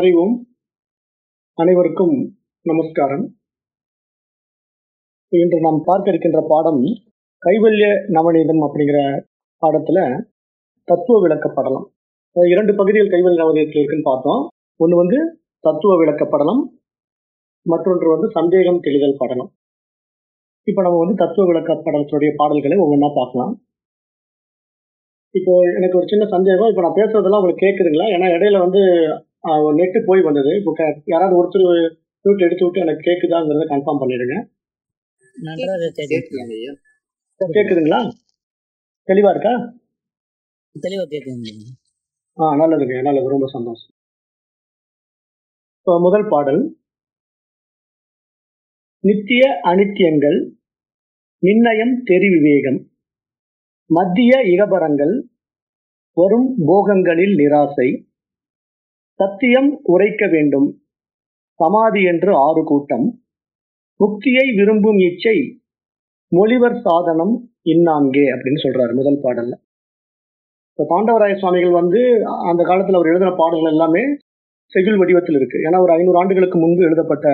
அறிவோம் அனைவருக்கும் நமஸ்காரம். இன்று நாம் பார்க்க இருக்கின்ற பாடம் கைவல்ய நவநீதம் அப்படிங்கிற பாடத்துல தத்துவ விளக்கப்படலாம். இரண்டு பகுதிகள் கைவல்ய நவநீதத்தில் இருக்குன்னு பார்த்தோம். ஒன்று வந்து தத்துவ விளக்கப்படலாம் மற்றொன்று வந்து சந்தேகம் தெளிதல் படலம். இப்போ நம்ம வந்து தத்துவ விளக்கப்படலத்துடைய பாடல்களை ஒவ்வொன்றா பார்க்கலாம். இப்போ எனக்கு ஒரு சின்ன சந்தேகம் இப்போ நான் பேசுறதெல்லாம் உங்களுக்கு கேட்குதுங்களா ஏன்னா இடையில வந்து நெட்டு போய் வந்தது. இப்போ யாராவது ஒருத்தர் மியூட் எடுத்து விட்டு எனக்கு கேட்குதாங்கிறத கன்ஃபார்ம் பண்ணிடுங்க. கேட்குதுங்களா தெளிவா இருக்கா? தெளிவா கேட்குங்க ஆ நல்லதுங்க. நல்லது. ரொம்ப சந்தோஷம். இப்போ முதல் பாடல். நித்திய அனித்தியங்கள் நிர்ணயம் தெரி விவேகம் மத்திய இகபரங்கள் வரும் போகங்களில் நிராசை சத்தியம் உரைக்க வேண்டும். சமாதி என்று ஆறு கூட்டம். முக்தியை விரும்பும் இச்சை மொழிவர் சாதனம் இன்னான்கே அப்படின்னு சொல்றாரு முதல் பாடல்ல. இப்போ பாண்டவராய சுவாமிகள் வந்து அந்த காலத்தில் அவர் எழுதின பாடல்கள் எல்லாமே செகுல் வடிவத்தில் இருக்கு. ஏன்னா ஒரு ஐநூறு ஆண்டுகளுக்கு முன்பு எழுதப்பட்ட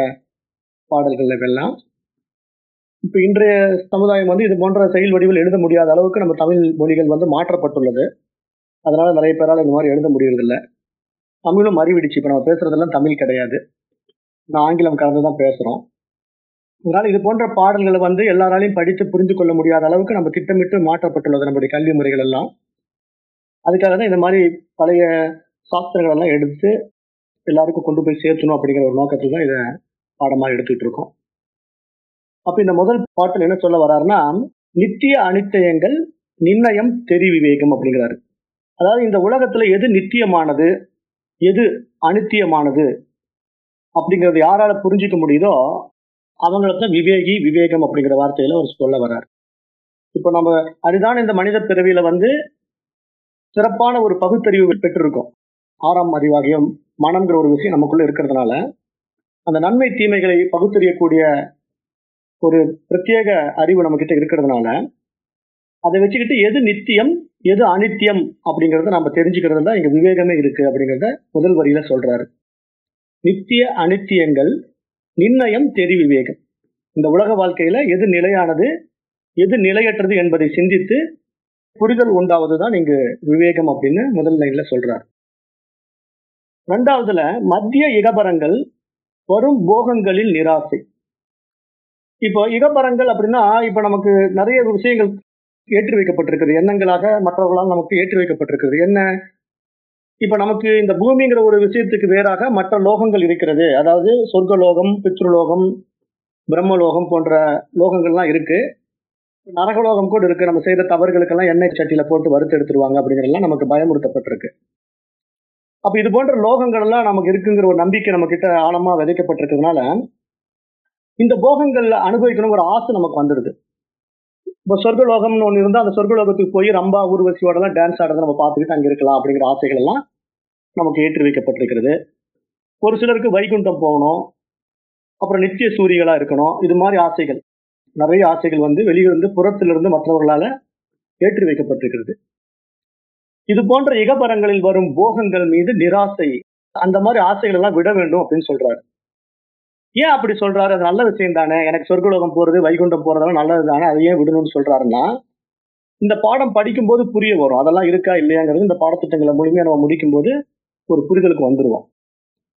பாடல்கள் இவெல்லாம் இப்போ இன்றைய சமுதாயம் வந்து இது போன்ற செயல் வடிவில் எழுத முடியாத அளவுக்கு நம்ம தமிழ் மொழிகள் வந்து மாற்றப்பட்டுள்ளது. அதனால நிறைய பேரால் இந்த மாதிரி எழுத முடியறதில்லை. தமிழும் மறிவிடுச்சு இப்போ நம்ம பேசுறதெல்லாம் தமிழ் கிடையாது. நான் ஆங்கிலம் கலந்து தான் பேசுகிறோம் அதனால் இது போன்ற பாடல்களை வந்து எல்லாராலையும் படித்து புரிந்து கொள்ள முடியாத அளவுக்கு நம்ம திட்டமிட்டு மாற்றப்பட்டுள்ளது நம்முடைய கல்வி முறைகள் எல்லாம். அதுக்காக தான் இந்த மாதிரி பழைய சாஸ்திரங்கள் எல்லாம் எடுத்து எல்லாருக்கும் கொண்டு போய் சேர்த்தணும் அப்படிங்கிற ஒரு நோக்கத்தில் தான் இதை பாடமாக எடுத்துக்கிட்டு இருக்கோம். அப்போ இந்த முதல் பாட்டில் என்ன சொல்ல வர்றாருன்னா நித்திய அனித்தயங்கள் நிர்ணயம் தெரி விவேகம் அப்படிங்கிறாரு. அதாவது இந்த உலகத்துல எது நித்தியமானது? எது அனித்தியமானது அப்படிங்கிறத யாரால புரிஞ்சுக்க முடியுதோ அவங்களுக்கு தான் விவேகி விவேகம் அப்படிங்கிற வார்த்தையில அவர் சொல்ல வர்றார். இப்போ நம்ம அதுதான் இந்த மனித பிறவியில வந்து சிறப்பான ஒரு பகுத்தறிவு பெற்றிருக்கோம். ஆறாம் அறிவாகியம் மனம்ங்கிற ஒரு விஷயம் நமக்குள்ள இருக்கிறதுனால அந்த நன்மை தீமைகளை பகுத்தறியக்கூடிய ஒரு பிரத்யேக அறிவு நம்ம கிட்ட இருக்கிறதுனால அதை வச்சுக்கிட்டு எது நித்தியம் எது அனித்தியம் அப்படிங்கறத நம்ம தெரிஞ்சுக்கிறது தான் இங்க விவேகமே இருக்கு அப்படிங்கறத முதல் வரியில சொல்றாரு. நித்திய அனித்தியங்கள் நிர்ணயம் தெரி விவேகம். இந்த உலக வாழ்க்கையில எது நிலையானது எது நிலையற்றது என்பதை சிந்தித்து புரிதல் உண்டாவதுதான் இங்கு விவேகம் அப்படின்னு முதல் லைன்ல சொல்றார். ரெண்டாவதுல மத்திய இகபரங்கள் வரும் போகங்களில் நிராசை. இப்போ இகபரங்கள் அப்படின்னா இப்போ நமக்கு நிறைய விஷயங்கள் ஏற்றி வைக்கப்பட்டிருக்குது எண்ணங்களாக மற்றவர்களால் நமக்கு ஏற்றி வைக்கப்பட்டிருக்கிறது என்ன? இப்ப நமக்கு இந்த பூமிங்கிற ஒரு விஷயத்துக்கு வேறாக மற்ற லோகங்கள் இருக்கிறது. அதாவது சொர்க்கலோகம் பித்ருலோகம் பிரம்மலோகம் போன்ற லோகங்கள்லாம் இருக்கு. நரகலோகம் கூட இருக்கு. நம்ம செய்த தவறுகளுக்கெல்லாம் எண்ணெய் சட்டியில போட்டு வறுத்து எடுத்துருவாங்க அப்படிங்கிறதெல்லாம் நமக்கு பயமுறுத்தப்பட்டிருக்கு. அப்ப இது போன்ற லோகங்கள் எல்லாம் நமக்கு இருக்குங்கிற ஒரு நம்பிக்கை நம்ம கிட்ட ஆழமா விதைக்கப்பட்டிருக்கிறதுனால இந்த போகங்கள் அனுபவிக்கணுங்கிற ஆசை நமக்கு வந்துடுது. இப்போ சொர்க்கலோகம்னு ஒன்று இருந்தால் அந்த சொர்க்கலோகத்துக்கு போய் ரம்பா ஊர்வசியோட எல்லாம் டான்ஸ் ஆடுறத நம்ம பார்த்துக்கிட்டு அங்கே இருக்கலாம் அப்படிங்கிற ஆசைகள் எல்லாம் நமக்கு ஏற்றி வைக்கப்பட்டிருக்கிறது ஒரு சிலருக்கு வைகுண்டம் போகணும். அப்புறம் நித்திய சூரியகளா இருக்கணும். இது மாதிரி ஆசைகள். நிறைய ஆசைகள் வந்து வெளியிலிருந்து புறத்திலிருந்து மற்றவர்களால ஏற்றி வைக்கப்பட்டிருக்கிறது இது போன்ற இகபரங்களில் வரும் போகங்கள் மீது நிராசை அந்த மாதிரி ஆசைகள் எல்லாம் விட வேண்டும் அப்படின்னு சொல்றாரு. ஏன் அப்படி சொல்றாரு? அது நல்ல விஷயம் தானே. எனக்கு சொர்க்கலோகம் போறது வைகுண்டம் போறதெல்லாம் நல்லது தானே. அதை ஏன் விடணும்னு சொல்றாருன்னா இந்த பாடம் படிக்கும்போது புரிய வரும். அதெல்லாம் இருக்கா இல்லையாங்கிறது இந்த பாடத்திட்டங்களை மூலியமே நம்ம முடிக்கும்போது ஒரு புரிதலுக்கு வந்துடுவோம்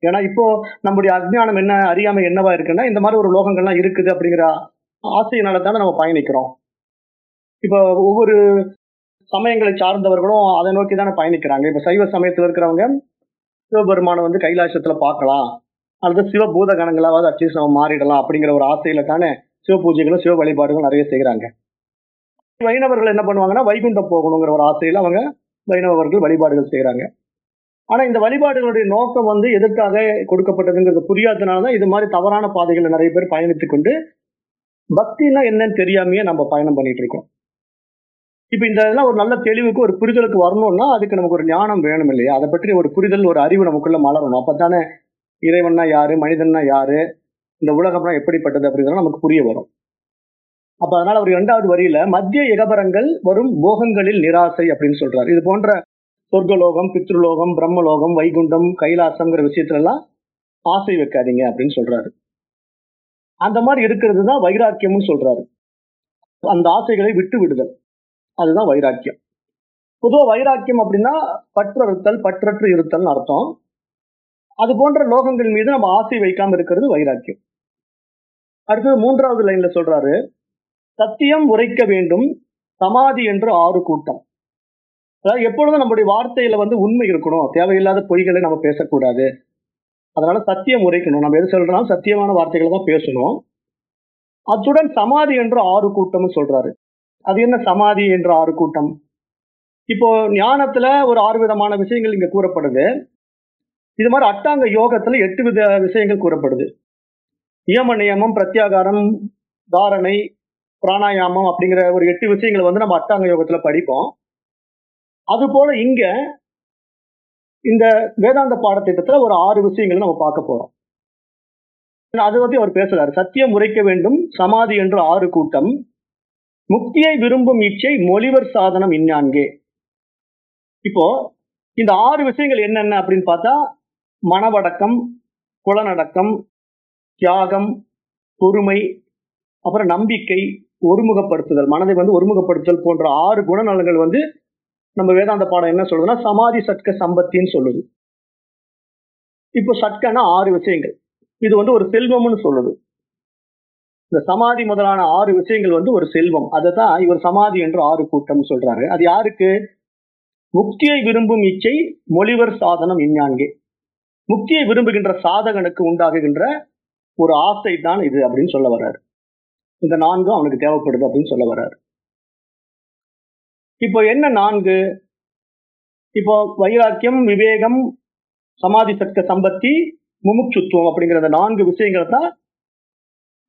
ஏன்னா இப்போ நம்முடைய அஜ்ஞானம் என்ன அறியாமை என்னவா இருக்குன்னா இந்த மாதிரி ஒரு லோகங்கள்லாம் இருக்குது அப்படிங்கிற ஆசையினால தானே நம்ம பயணிக்கிறோம். இப்போ ஒவ்வொரு சமயங்களை சார்ந்தவர்களும் அதை நோக்கி தானே பயணிக்கிறாங்க. இப்போ சைவ சமயத்தில் இருக்கிறவங்க சிவபெருமானை வந்து கைலாசத்துல பார்க்கலாம். அல்லது சிவ பூத கணங்களாவது அட்லீஸ்ட் நம்ம மாறிடலாம் அப்படிங்கிற ஒரு ஆசையில தானே சிவ பூஜைகளும் சிவ வழிபாடுகளும் நிறைய செய்கிறாங்க வைணவர்கள் என்ன பண்ணுவாங்கன்னா வைகுண்டம் போகணுங்கிற ஒரு ஆசையில அவங்க வைணவர்கள் வழிபாடுகள் செய்கிறாங்க ஆனா இந்த வழிபாடுகளுடைய நோக்கம் வந்து எதற்காக கொடுக்கப்பட்டதுங்கிறது புரியாததுனாலதான் இது மாதிரி தவறான பாதைகளை நிறைய பேர் பயணித்துக் கொண்டு பக்தினா என்னன்னு தெரியாமையே நம்ம பயணம் பண்ணிட்டு இருக்கோம். இப்ப இந்த இதெல்லாம் ஒரு நல்ல தெளிவுக்கு ஒரு புரிதலுக்கு வரணும்னா அதுக்கு நமக்கு ஒரு ஞானம் வேணும் இல்லையா? அதை பற்றி ஒரு புரிதல் ஒரு அறிவு நமக்குள்ள மலரணும். அப்பதானே இறைவன்னா யாரு? மனிதன்னா யாரு? இந்த உலகம்னா எப்படிப்பட்டது அப்படிங்கிறது நமக்கு புரிய வரும். அப்ப அதனால அவர் இரண்டாவது வரியில மத்திய இகபரங்கள் வரும் போகங்களில் நிராசை அப்படின்னு சொல்றாரு. இது போன்ற சொர்க்கலோகம் பித்ருலோகம் பிரம்மலோகம் வைகுண்டம் கைலாசம்ங்கிற விஷயத்துல எல்லாம் ஆசை வைக்காதீங்க அப்படின்னு சொல்றாரு. அந்த மாதிரி இருக்கிறது தான் வைராக்கியம்னு சொல்றாரு. அந்த ஆசைகளை விட்டு விடுதல். அதுதான் வைராக்கியம். பொதுவாக வைராக்கியம் அப்படின்னா பற்றறுத்தல் பற்றற்று இருத்தல்னு அர்த்தம். அது போன்ற லோகங்கள் மீது நம்ம ஆசை வைக்காம இருக்கிறது வைராக்கியம். அடுத்தது மூன்றாவது லைன்ல சொல்றாரு சத்தியம் உரைக்க வேண்டும் சமாதி என்று ஆறு கூட்டம். அதாவது எப்பொழுதும் நம்முடைய வார்த்தையில வந்து உண்மை இருக்கணும் தேவையில்லாத பொய்களை நம்ம பேசக்கூடாது. அதனால சத்தியம் உரைக்கணும். நம்ம எது சொல்றோம்? சத்தியமான வார்த்தைகளை தான் பேசணும். அத்துடன் சமாதி என்று ஆறு கூட்டம்னு சொல்றாரு. அது என்ன சமாதி என்ற ஆறு கூட்டம்? இப்போ ஞானத்துல ஒரு ஆறு விதமான விஷயங்கள் இங்க கூறப்படுது. இது மாதிரி அட்டாங்க யோகத்துல எட்டு வித விஷயங்கள் கூறப்படுது. நியம நியமம் பிரத்யாகாரம் தாரணை பிராணாயாமம் அப்படிங்கிற ஒரு எட்டு விஷயங்களை வந்து நம்ம அட்டாங்க யோகத்துல படிப்போம். அது போல இங்க இந்த வேதாந்த பாடத்திட்டத்துல ஒரு ஆறு விஷயங்களை நம்ம பார்க்க போறோம். அதை பத்தி அவர் பேசுறாரு. சத்தியம் உரைக்க வேண்டும் சமாதி என்று ஆறு கூட்டம். முக்தியை விரும்பும் இச்சை மொழிவர் சாதனம் இன்னான்கே. இப்போ இந்த ஆறு விஷயங்கள் என்னென்ன அப்படின்னு பார்த்தா மனவடக்கம் குலநடக்கம் தியாகம் பொறுமை அப்புறம் நம்பிக்கை ஒருமுகப்படுத்துதல். மனதை வந்து ஒருமுகப்படுத்துதல் போன்ற ஆறு குணநலங்கள் வந்து நம்ம வேதாந்த பாடம் என்ன சொல்லுதுன்னா சமாதி சட்க சம்பத்தின்னு சொல்லுது. இப்போ சட்கன்னா ஆறு விஷயங்கள். இது வந்து ஒரு செல்வம்னு சொல்லுது. இந்த சமாதி முதலான ஆறு விஷயங்கள் வந்து ஒரு செல்வம். அதை தான் இவர் சமாதி என்று ஆறு கூட்டம் சொல்றாரு. அது யாருக்கு? முக்தியை விரும்பும் இச்சை மொழிவர் சாதனம் இஞ்ஞான்கே முக்தியை விரும்புகின்ற சாதகனுக்கு உண்டாகுகின்ற ஒரு ஆசை தான் இது அப்படின்னு சொல்ல வர்றாரு. இந்த நான்கும் அவனுக்கு தேவைப்படுது அப்படின்னு சொல்ல வர்றாரு. இப்போ என்ன நான்கு? இப்போ வைராக்கியம் விவேகம் சமாதி சட்க சம்பத்தி முமுட்சுத்துவம் அப்படிங்கிற அந்த நான்கு விஷயங்களை தான்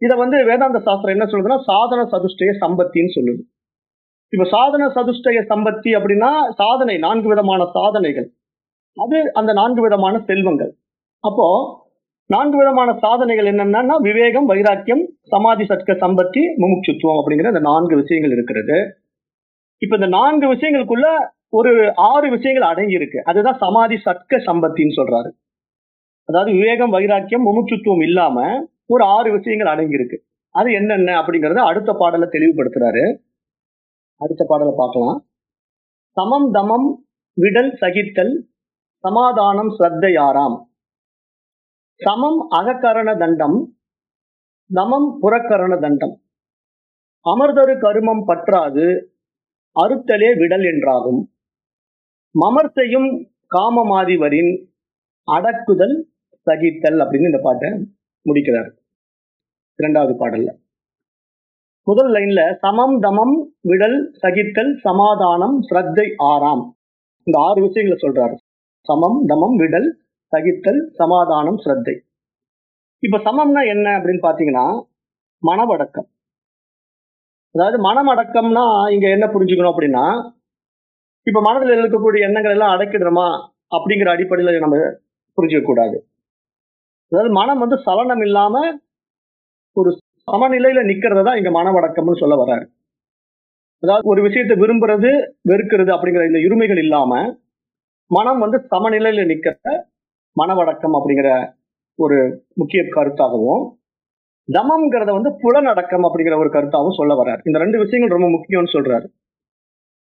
இதை வந்து வேதாந்த சாஸ்திரம் என்ன சொல்லுதுன்னா சாதன சதுஷ்டய சம்பத்தின்னு சொல்லுது. இப்ப சாதன சதுஷ்டய சம்பத்தி அப்படின்னா சாதனை நான்கு விதமான சாதனைகள். அது அந்த நான்கு விதமான செல்வங்கள். அப்போ நான்கு விதமான சாதனைகள் என்னென்னா விவேகம் வைராக்கியம் சமாதி சட்க சம்பத்தி முமுட்சுத்துவம் அப்படிங்கிற இந்த நான்கு விஷயங்கள் இருக்கிறது. இப்ப இந்த நான்கு விஷயங்களுக்குள்ள ஒரு ஆறு விஷயங்கள் அடங்கி இருக்கு அதுதான் சமாதி சட்க சம்பத்தின்னு சொல்றாரு. அதாவது விவேகம் வைராக்கியம் முமுட்சுத்துவம் இல்லாம ஒரு ஆறு விஷயங்கள் அடங்கி இருக்கு அது என்னென்ன அப்படிங்கறத அடுத்த பாடல தெளிவுபடுத்துறாரு. அடுத்த பாடலை பார்க்கலாம். சமம் தமம் விடல் சகித்தல் சமாதானம் ஸ்ரத்தையாராம். சமம் அகக்கரண தண்டம் தமம் புறக்கரண தண்டம். அமர்தரு கருமம் பற்றாது அறுத்தலே விடல் என்றாகும். மமர்த்தையும் காமமாதிவரின் அடக்குதல் சகித்தல் அப்படின்னு இந்த பாட்டை முடிக்கிறார். இரண்டாவது பாடல்ல. முதல் லைன்ல சமம் தமம் விடல் சகித்தல் சமாதானம் ஸ்ரத்தை ஆறாம். இந்த ஆறு விஷயங்களை சொல்றாரு. சமம் தமம் விடல் சகித்தல் சமாதானம் ஸ்ரத்தை. இப்ப சமம்னா என்ன அப்படின்னு பாத்தீங்கன்னா மனவடக்கம். அதாவது மனமடக்கம்னா இங்க என்ன புரிஞ்சுக்கணும் அப்படின்னா இப்ப மனதில் இருக்கக்கூடிய எண்ணங்கள் எல்லாம் அடக்கிடுறோமா அப்படிங்கிற அடிப்படையில நம்ம புரிஞ்சுக்க கூடாது. அதாவது மனம் வந்து சலனம் இல்லாம ஒரு சமநிலையில நிக்கிறது தான் இங்க மனவடக்கம்னு சொல்ல வர்றாரு. அதாவது ஒரு விஷயத்தை விரும்புறது வெறுக்கிறது அப்படிங்கிற இந்த இருமைகள் இல்லாம மனம் வந்து சமநிலையில நிக்கிற மனவடக்கம் அப்படிங்கிற ஒரு முக்கிய கருத்தாகவும் தமம்ங்கிறத வந்து புலநடக்கம் அப்படிங்கிற ஒரு கருத்தாகவும் சொல்ல வர்றாரு. இந்த ரெண்டு விஷயங்கள் ரொம்ப முக்கியம்னு சொல்றாரு.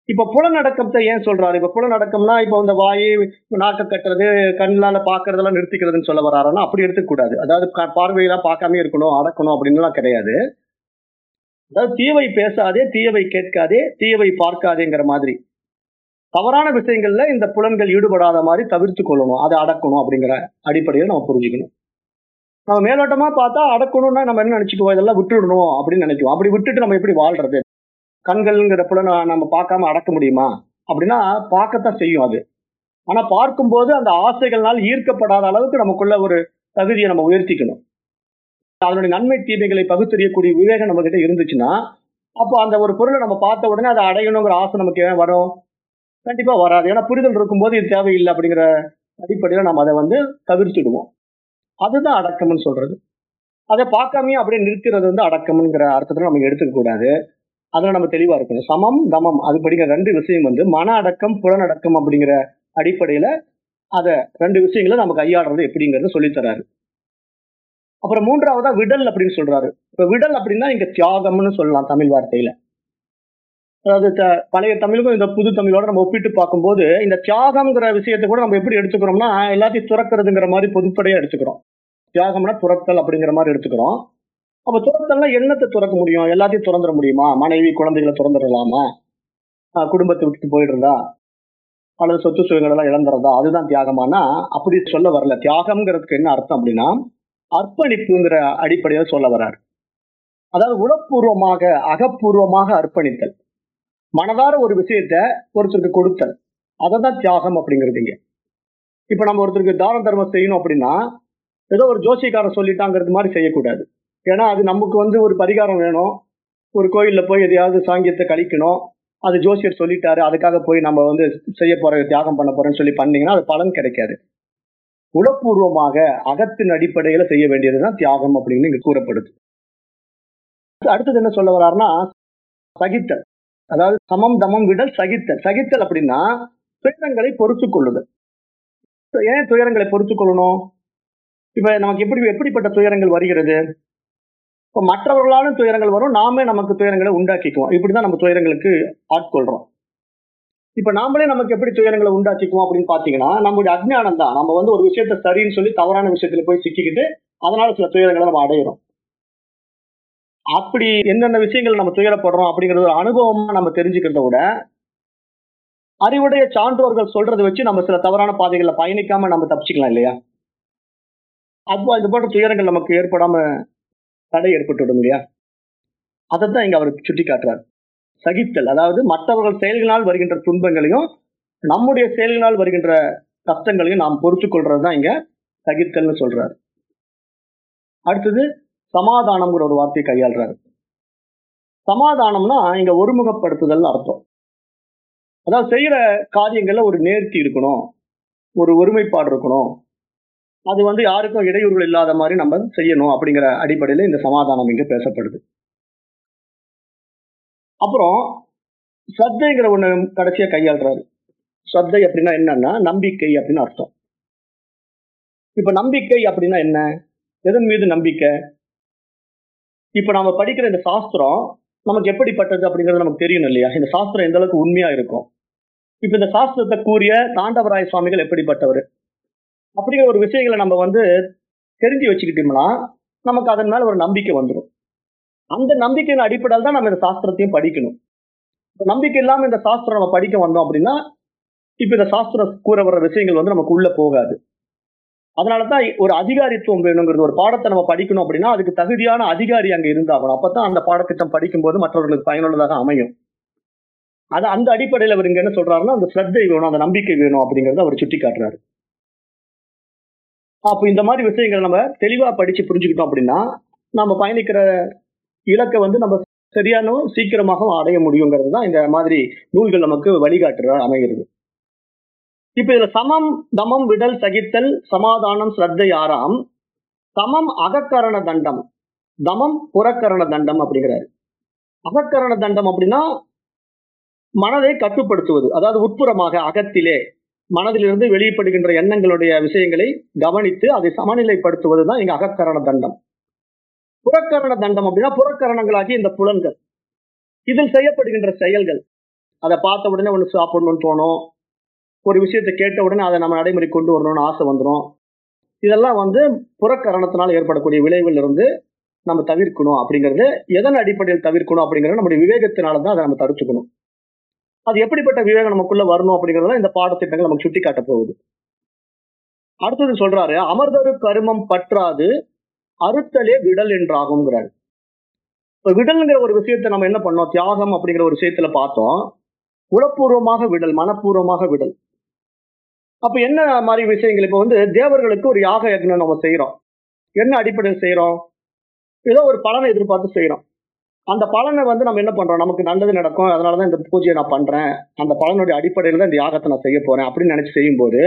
இப்ப புலநடக்கத்தை ஏன் சொல்றாரு? இப்ப புலநடக்கம்னா இப்ப இந்த வாயை நாக்க கட்டுறது கண்ணால பாக்குறதெல்லாம் நிறுத்திக்கிறதுன்னு சொல்ல வர்றாருன்னா அப்படி எடுத்துக்கூடாது அதாவது பார்வையெல்லாம் பார்க்காம இருக்கணும் அடக்கணும் அப்படின்னுலாம் கிடையாது. அதாவது தீவை பேசாதே தீயவை கேட்காதே தீயவை பார்க்காதேங்கிற மாதிரி. தவறான விஷயங்கள்ல இந்த புலன்கள் ஈடுபடாத மாதிரி தவிர்த்து கொள்ளணும். அதை அடக்கணும் அப்படிங்கிற அடிப்படையில் நம்ம புரிஞ்சுக்கணும். நம்ம மேலோட்டமா பார்த்தா அடக்கணும்னா நம்ம என்ன நினைச்சுக்குவோம்? இதெல்லாம் விட்டுடணும் அப்படின்னு நினைக்குவோம். அப்படி விட்டுட்டு நம்ம எப்படி வாழ்றது? கண்கள்ங்கிற புலனை நம்ம பார்க்காம அடக்க முடியுமா? அப்படின்னா பார்க்கத்தான் செய்யும் அது. ஆனா பார்க்கும்போது அந்த ஆசைகள்னால் ஈர்க்கப்படாத அளவுக்கு நமக்குள்ள ஒரு தகுதியை நம்ம உயர்த்திக்கணும். அதனுடைய நன்மை தீமைகளை பகுத்தறியக்கூடிய விவேகம் நம்ம கிட்ட இருந்துச்சுன்னா அப்போ அந்த ஒரு பொருளை நம்ம பார்த்த உடனே அதை அடையணுங்கிற ஆசை நமக்கு ஏன் வரும்? கண்டிப்பா வராது. ஏன்னா புரிதல் இருக்கும்போது இது தேவையில்லை அப்படிங்கிற அடிப்படையில நம்ம அதை வந்து தவிர்த்துடுவோம். அதுதான் அடக்கம்னு சொல்றது. அதை பார்க்காமயே அப்படியே நிற்கிறது வந்து அடக்கம்ங்கிற அர்த்தத்தில் நம்ம எடுத்துக்க கூடாது. அதுல நம்ம தெளிவா இருக்கணும். சமம் தமம். அது படிக்கிற ரெண்டு விஷயம் வந்து மன அடக்கம் புலனடக்கம் அப்படிங்கிற அடிப்படையில அதை ரெண்டு விஷயங்களை நம்ம கையாடுறது எப்படிங்கிறது சொல்லித்தராரு. அப்புறம் மூன்றாவதா விடல் அப்படின்னு சொல்றாரு. இப்ப விடல் அப்படின்னா இங்க தியாகம்னு சொல்லலாம் தமிழ் வார்த்தையில. அதாவது த- பழைய தமிழுக்கும் இந்த புது தமிழோட நம்ம ஒப்பிட்டு பார்க்கும்போது இந்த தியாகம்ங்கிற விஷயத்தை கூட நம்ம எப்படி எடுத்துக்கிறோம்னா எல்லாத்தையும் துறக்கிறதுங்கிற மாதிரி பொதுப்படையா எடுத்துக்கிறோம். தியாகம்னா துறத்தல் அப்படிங்கிற மாதிரி எடுத்துக்கிறோம். அப்ப துறத்தல்னா என்னத்தை துறக்க முடியும்? எல்லாத்தையும் துறந்துட முடியுமா? மனைவி குழந்தைகளை துறந்துடலாமா ஆஹ் குடும்பத்தை விட்டு போயிடுறதா? அல்லது சொத்து சுகங்கள் எல்லாம் இழந்துறதா? அதுதான் தியாகமானா அப்படி சொல்ல வரல. தியாகம்ங்கிறதுக்கு என்ன அர்த்தம் அப்படின்னா அர்ப்பணிப்புங்கிற அடிப்படையில் சொல்ல வர்றாரு. அதாவது உளப்பூர்வமாக அகப்பூர்வமாக அர்ப்பணித்தல். மனதார ஒரு விஷயத்த ஒருத்தருக்கு கொடுத்தல். அதை தான் தியாகம் அப்படிங்கிறது இங்க. இப்ப நம்ம ஒருத்தருக்கு தான தர்மம் செய்யணும் அப்படின்னா ஏதோ ஒரு ஜோசியக்காரன் சொல்லிட்டாங்கிறது மாதிரி செய்யக்கூடாது. ஏன்னா அது நமக்கு வந்து ஒரு பரிகாரம் வேணும். ஒரு கோயிலில் போய் எதையாவது சாங்கியத்தை கழிக்கணும். அது ஜோசியர் சொல்லிட்டாரு அதுக்காக போய் நம்ம வந்து செய்ய போற தியாகம் பண்ண போறேன்னு சொல்லி பண்ணீங்கன்னா அது பலன் கிடைக்காது. உளப்பூர்வமாக அகத்தின் அடிப்படையில செய்ய வேண்டியதுதான் தியாகம் அப்படின்னு இங்க கூறப்படுது. அடுத்தது என்ன சொல்ல வர்றாருன்னா சகித்தல். அதாவது சமம் தமம் விடல் சகித்தல். சகித்தல் அப்படின்னா துயரங்களை பொறுத்து கொள்ளுதல். ஏன் துயரங்களை பொறுத்து கொள்ளணும்? இப்ப நமக்கு எப்படி எப்படிப்பட்ட துயரங்கள் வருகிறது? இப்போ மற்றவர்களாலும் துயரங்கள் வரும் நாமே நமக்கு துயரங்களை உண்டாக்கிக்குவோம். இப்படிதான் நம்ம துயரங்களுக்கு ஆட்கொள்றோம். இப்ப நாமளே நமக்கு எப்படி துயரங்களை உண்டாக்கிக்குவோம் அப்படின்னு பாத்தீங்கன்னா நம்மளுடைய அஜ்ஞானம் தான் நம்ம வந்து ஒரு விஷயத்த சரின்னு சொல்லி தவறான விஷயத்துல போய் சிக்கிக்கிட்டு அதனால சில துயரங்களை நம்ம அடையிறோம். அப்படி என்னென்ன விஷயங்கள் நம்ம துயரப்படுறோம் அப்படிங்கறது ஒரு அனுபவமா நம்ம தெரிஞ்சுக்கிறத விட அறிவுடைய சான்றோர்கள் சொல்றதை வச்சு நம்ம சில தவறான பாதைகளை பயணிக்காம நம்ம தப்பிச்சுக்கலாம் இல்லையா? அப்போ இது போன்ற துயரங்கள் நமக்கு ஏற்படாம தடை ஏற்பட்டு விடும் இல்லையா? அதைத்தான் இங்க அவர் சுட்டி காட்டுறார் சகித்தல் அதாவது மற்றவர்கள் செயல்களால் வருகின்ற துன்பங்களையும் நம்முடைய செயல்களால் வருகின்ற கஷ்டங்களையும் நாம் பொறுத்து கொள்றது தான் இங்க சகித்தல்னு சொல்றாரு. அடுத்தது சமாதானம்ங்கிற ஒரு வார்த்தையை கையாளுறாரு. சமாதானம்னா இங்க ஒருமுகப்படுத்துதல் அர்த்தம். அதாவது செய்யற காரியங்கள்ல ஒரு நேர்த்தி இருக்கணும். ஒரு ஒருமைப்பாடு இருக்கணும். அது வந்து யாருக்கும் இடையூறுகள் இல்லாத மாதிரி நம்ம செய்யணும் அப்படிங்கிற அடிப்படையில இந்த சமாதானம் இங்க பேசப்படுது. அப்புறம் சத்தைங்கிற ஒண்ணு கடைசியா கையாளுறாரு. சத்தை அப்படின்னா என்னன்னா நம்பிக்கை அப்படின்னு அர்த்தம். இப்ப நம்பிக்கை அப்படின்னா என்ன? எதன் மீது நம்பிக்கை? இப்ப நம்ம படிக்கிற இந்த சாஸ்திரம் நமக்கு எப்படிப்பட்டது அப்படிங்கிறது நமக்கு தெரியணும் இல்லையா? இந்த சாஸ்திரம் எந்த அளவுக்கு உண்மையா இருக்கும்? இப்ப இந்த சாஸ்திரத்தை கூறிய தாண்டவராய சுவாமிகள் எப்படிப்பட்டவர்? அப்படிங்கிற ஒரு விஷயங்களை நம்ம வந்து தெரிஞ்சு வச்சுக்கிட்டோம்னா நமக்கு அதன் மேல ஒரு நம்பிக்கை வந்துடும் அந்த நம்பிக்கையின் அடிப்படையில் தான் நம்ம இந்த சாஸ்திரத்தையும் படிக்கணும். நம்பிக்கை இல்லாம இந்த சாஸ்திரம் நம்ம படிக்க வந்தோம் அப்படின்னா இப்ப இந்த சாஸ்திரம் கூற வர்ற விஷயங்கள் வந்து நமக்கு உள்ள போகாது. அதனாலதான் ஒரு அதிகாரித்துவம் வேணுங்கிறது ஒரு பாடத்தை நம்ம படிக்கணும் அப்படின்னா அதுக்கு தகுதியான அதிகாரி அங்க இருந்தாகணும். அப்பதான் அந்த பாடத்திட்டம் படிக்கும்போது மற்றவர்களுக்கு பயனுள்ளதாக அமையும். அது அந்த அடிப்படையில் அவர் இங்க என்ன சொல்றாருன்னா அந்த ஸ்ரத்தை வேணும் அந்த நம்பிக்கை வேணும் அப்படிங்கறத அவர் சுட்டி காட்டுறாரு அப்போ இந்த மாதிரி விஷயங்களை நம்ம தெளிவா படிச்சு புரிஞ்சுக்கிட்டோம் அப்படின்னா நம்ம பயணிக்கிற இலக்கை வந்து நம்ம சரியான சீக்கிரமாக அடைய முடியுங்கிறது தான் இந்த மாதிரி நூல்கள் நமக்கு வழிகாட்டுற அமைகிறது. இப்ப இதுல சமம் தமம் விடல் சகித்தல் சமாதானம் ஸ்ரத்தை ஆறாம். சமம் அகக்கரண தண்டம். தமம் புறக்கரண தண்டம் அப்படிங்கிறாரு. அகக்கரண தண்டம் அப்படின்னா மனதை கட்டுப்படுத்துவது அதாவது உட்புறமாக அகத்திலே. மனதிலிருந்து வெளிப்படுகின்ற எண்ணங்களுடைய விஷயங்களை கவனித்து அதை சமநிலைப்படுத்துவது தான் இங்க அகக்கரண தண்டம். புறக்கரண தண்டம் அப்படின்னா புறக்கரணங்களாகி இந்த புலன்கள். இதில் செய்யப்படுகின்ற செயல்கள். அதை பார்த்த உடனே ஒன்று சாப்பிடணும்னு தோணும். ஒரு விஷயத்தை கேட்ட உடனே அதை நம்ம நடைமுறை கொண்டு வரணும்னு ஆசை வந்துடும் இதெல்லாம் வந்து புறக்கரணத்தினால் ஏற்படக்கூடிய விளைவில் இருந்து நம்ம தவிர்க்கணும் அப்படிங்கிறது எதன் அடிப்படையில் தவிர்க்கணும் அப்படிங்கிறது நம்முடைய விவேகத்தினால தான் அதை நம்ம தடுத்துக்கணும். அது எப்படிப்பட்ட விவேகம் நமக்குள்ள வரணும் அப்படிங்கறத இந்த பாடத்திட்டங்கள் நமக்கு சுட்டி காட்ட போகுது. அடுத்தது சொல்றாரு அமர்தரு கருமம் பற்றாது அறுத்தலே விடல் என்றாகுங்கிறாரு இப்ப விடல்ங்கிற ஒரு விஷயத்தை நம்ம என்ன பண்ணோம்? தியாகம் அப்படிங்கிற ஒரு விஷயத்துல பார்த்தோம். உளப்பூர்வமாக விடல் மனப்பூர்வமாக விடல். அப்ப என்ன மாதிரி விஷயங்கள்? இப்ப வந்து தேவர்களுக்கு ஒரு யாக யக்னம் நம்ம செய்யறோம் என்ன அடிப்படையில் செய்யறோம் ஏதோ ஒரு பலனை எதிர்பார்த்து செய்யறோம் அந்த பலனை வந்து நம்ம என்ன பண்றோம்? நமக்கு நல்லது நடக்கும். அதனாலதான் இந்த பூஜையை நான் பண்றேன். அந்த பலனுடைய அடிப்படையில தான் இந்த யாகத்தை நான் செய்ய போறேன் அப்படின்னு நினைச்சு செய்யும்போது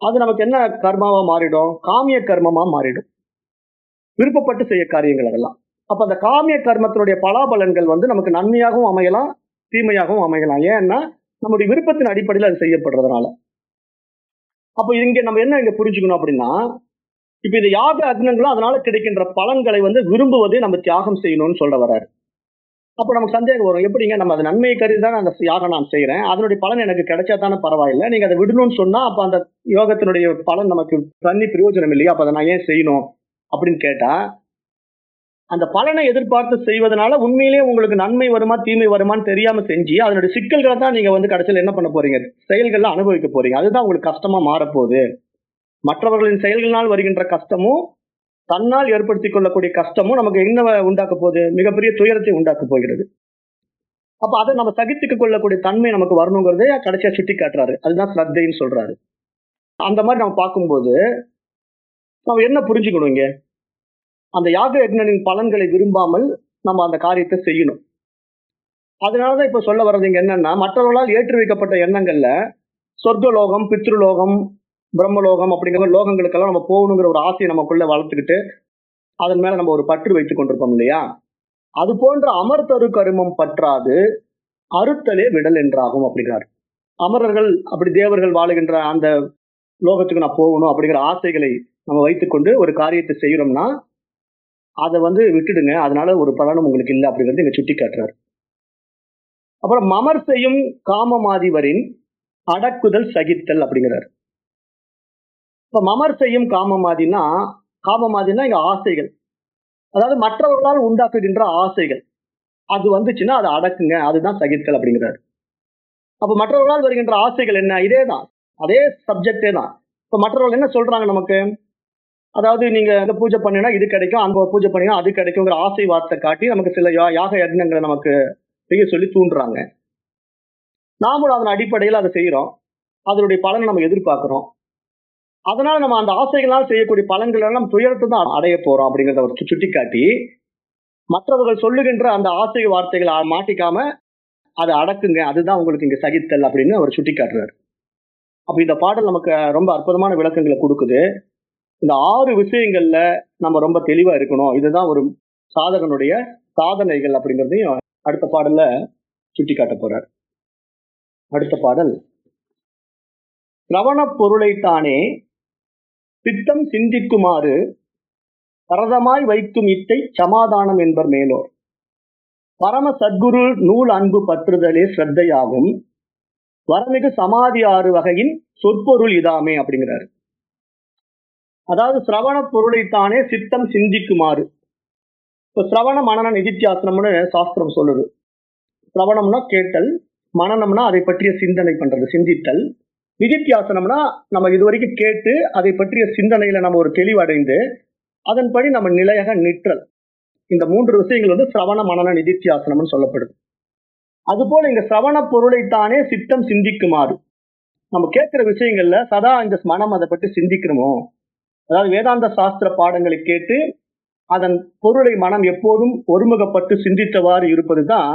அது நமக்கு என்ன கர்மாவா மாறிடும்? காமிய கர்மமா மாறிடும். விருப்பப்பட்டு செய்ய காரியங்கள் அதெல்லாம். அப்ப அந்த காமிய கர்மத்தினுடைய பலாபலன்கள் வந்து நமக்கு நன்மையாகவும் அமையலாம் தீமையாகவும் அமையலாம். ஏன்னா நம்முடைய விருப்பத்தின் அடிப்படையில் அது செய்யப்படுறதுனால. அப்போ இங்க நம்ம என்ன இங்க புரிஞ்சுக்கணும் அப்படின்னா இப்ப இது யாக அக்னங்களும் அதனால கிடைக்கின்ற பலன்களை வந்து விரும்புவதை நம்ம தியாகம் செய்யணும்னு சொல்ல வர்றாரு. அப்போ நமக்கு சந்தேகம் வரும். எப்படிங்க? நம்ம அது நன்மையை கருதி தான் அந்த யாகம் நான் செய்யறேன் அதனுடைய பலன் எனக்கு கிடைச்சா தானே பரவாயில்லை. நீங்க அதை விடணும்னு சொன்னா அப்ப அந்த யோகத்தினுடைய பலன் நமக்கு தண்ணி பிரயோஜனம் இல்லையா? அப்ப அதை நான் ஏன் செய்யணும் அப்படின்னு கேட்டா அந்த பலனை எதிர்பார்த்து செய்வதனால உண்மையிலேயே உங்களுக்கு நன்மை வருமா தீமை வருமான்னு தெரியாம செஞ்சு அதனுடைய சிக்கல்களை தான் நீங்க வந்து கடைசியில் என்ன பண்ண போறீங்க? செயல்கள்ல அனுபவிக்க போறீங்க. அதுதான் உங்களுக்கு கஷ்டமா மாறப்போகுது. மற்றவர்களின் செயல்களால் வருகின்ற கஷ்டமும் தன்னால் ஏற்படுத்திக் கொள்ளக்கூடிய கஷ்டமும் நமக்கு என்ன உண்டாக்க போகுது? மிகப்பெரிய துயரத்தை உண்டாக்க போகிறது. அப்ப அதை நம்ம சகித்துக்க கொள்ளக்கூடிய தன்மை நமக்கு வரணுங்கிறதே கடைசியா சுட்டி காட்டுறாரு அதுதான் ஸ்ரத்தைன்னு சொல்றாரு. அந்த மாதிரி நம்ம பார்க்கும்போது நம்ம என்ன புரிஞ்சுக்கணும் இங்க? அந்த யாக யக்னனின் பலன்களை விரும்பாமல் நம்ம அந்த காரியத்தை செய்யணும். அதனாலதான் இப்ப சொல்ல வர்றது இங்க என்னன்னா மற்றவர்களால் ஏற்றி வைக்கப்பட்ட எண்ணங்கள்ல சொர்க்கலோகம் பித்ருலோகம் பிரம்மலோகம் அப்படிங்கிற லோகங்களுக்கெல்லாம் நம்ம போகணுங்கிற ஒரு ஆசையை நமக்குள்ள வளர்த்துக்கிட்டு அதன் மேல நம்ம ஒரு பற்று வைத்துக் கொண்டிருப்போம் இல்லையா? அது போன்ற அமர்த்தரு கருமம் பற்றாது அறுத்தலே விடல் என்றாகும் அப்படிங்கிறார். அமரர்கள் அப்படி தேவர்கள் வாழுகின்ற அந்த லோகத்துக்கு நான் போகணும் அப்படிங்கிற ஆசைகளை நம்ம வைத்துக்கொண்டு ஒரு காரியத்தை செய்யறோம்னா அதை வந்து விட்டுடுங்க. அதனால ஒரு பலனும் உங்களுக்கு இல்லை அப்படிங்கிறது இங்க சுட்டி காட்டுறாரு அப்புறம் மமர் செய்யும் காமமாதிவரின் அடக்குதல் சகித்தல் அப்படிங்கிறார். இப்ப மமர் செய்யும் காமமாதினா காமமாதினா இங்க ஆசைகள். அதாவது மற்றவர்களால் உண்டாக்குகின்ற ஆசைகள். அது வந்துச்சுன்னா அதை அடக்குங்க. அதுதான் சகித்தல் அப்படிங்கிறாரு. அப்ப மற்றவர்களால் வருகின்ற ஆசைகள் என்ன? இதே தான் அதே சப்ஜெக்டே தான் இப்ப மற்றவர்கள் என்ன சொல்றாங்க நமக்கு? அதாவது நீங்க அந்த பூஜை பண்ணினா இது கிடைக்கும் அங்க பூஜை பண்ணினா அது கிடைக்குங்கிற ஆசை வார்த்தை காட்டி நமக்கு சில யாக யக்னங்களை நமக்கு செய்ய சொல்லி தூண்டுறாங்க. நாமளும் அதன் அடிப்படையில் அதை செய்யறோம் அதனுடைய பலனை நம்ம எதிர்பார்க்கிறோம். அதனால நம்ம அந்த ஆசைகளால் செய்யக்கூடிய பலன்கள் எல்லாம் துயரத்தை தான் அடைய போறோம் அப்படிங்கிறத ஒரு சுட்டி காட்டி மற்றவர்கள் சொல்லுகின்ற அந்த ஆசை வார்த்தைகளை மாட்டிக்காம அதை அடக்குங்க. அதுதான் உங்களுக்கு இங்க சகித்தல் அப்படின்னு அவர் சுட்டி காட்டுறாரு அப்ப இந்த பாடல் நமக்கு ரொம்ப அற்புதமான விளக்கங்களை கொடுக்குது. இந்த ஆறு விஷயங்கள்ல நம்ம ரொம்ப தெளிவா இருக்கணும். இதுதான் ஒரு சாதகனுடைய சாதனைகள் அப்படிங்கிறதையும் அடுத்த பாடல்ல சுட்டி காட்ட போறார். அடுத்த பாடல். சிரவண பொருளைத்தானே சித்தம் சிந்திக்குமாறு பரதமாய் வைக்கும் இத்தை சமாதானம் என்பர் மேலோர். பரம சத்குரு நூல் அன்பு பற்றுதலே ஸ்ரத்தையாகும். வரமிகு சமாதி ஆறு வகையின் சொற்பொருள் இதாமே அப்படிங்கிறாரு. அதாவது சிரவண பொருளைத்தானே சித்தம் சிந்திக்குமாறு. இப்ப சிரவண மனன நிதித்தியாசனம்னு சாஸ்திரம் சொல்லுது. சிரவணம்னா கேட்டல் மனநம்னா அதை பற்றிய சிந்தனை பண்றது சிந்தித்தல். நிதித்தியாசனம்னா நம்ம இதுவரைக்கும் கேட்டு அதை பற்றிய சிந்தனையில நம்ம ஒரு தெளிவடைந்து அதன்படி நம்ம நிலையாக நிற்றல். இந்த மூன்று விஷயங்கள் வந்து சிரவண மனன நிதித்தியாசனம்னு சொல்லப்படுது. அதுபோல இங்க சிரவண பொருளைத்தானே சித்தம் சிந்திக்குமாறு. நம்ம கேட்கிற விஷயங்கள்ல சதா இந்த மனம் அதை பற்றி சிந்திக்கிறோமோ அதாவது வேதாந்த சாஸ்திர பாடங்களை கேட்டு அதன் பொருளை மனம் எப்போதும் ஒருமுகப்பட்டு சிந்தித்தவாறு இருப்பதுதான்.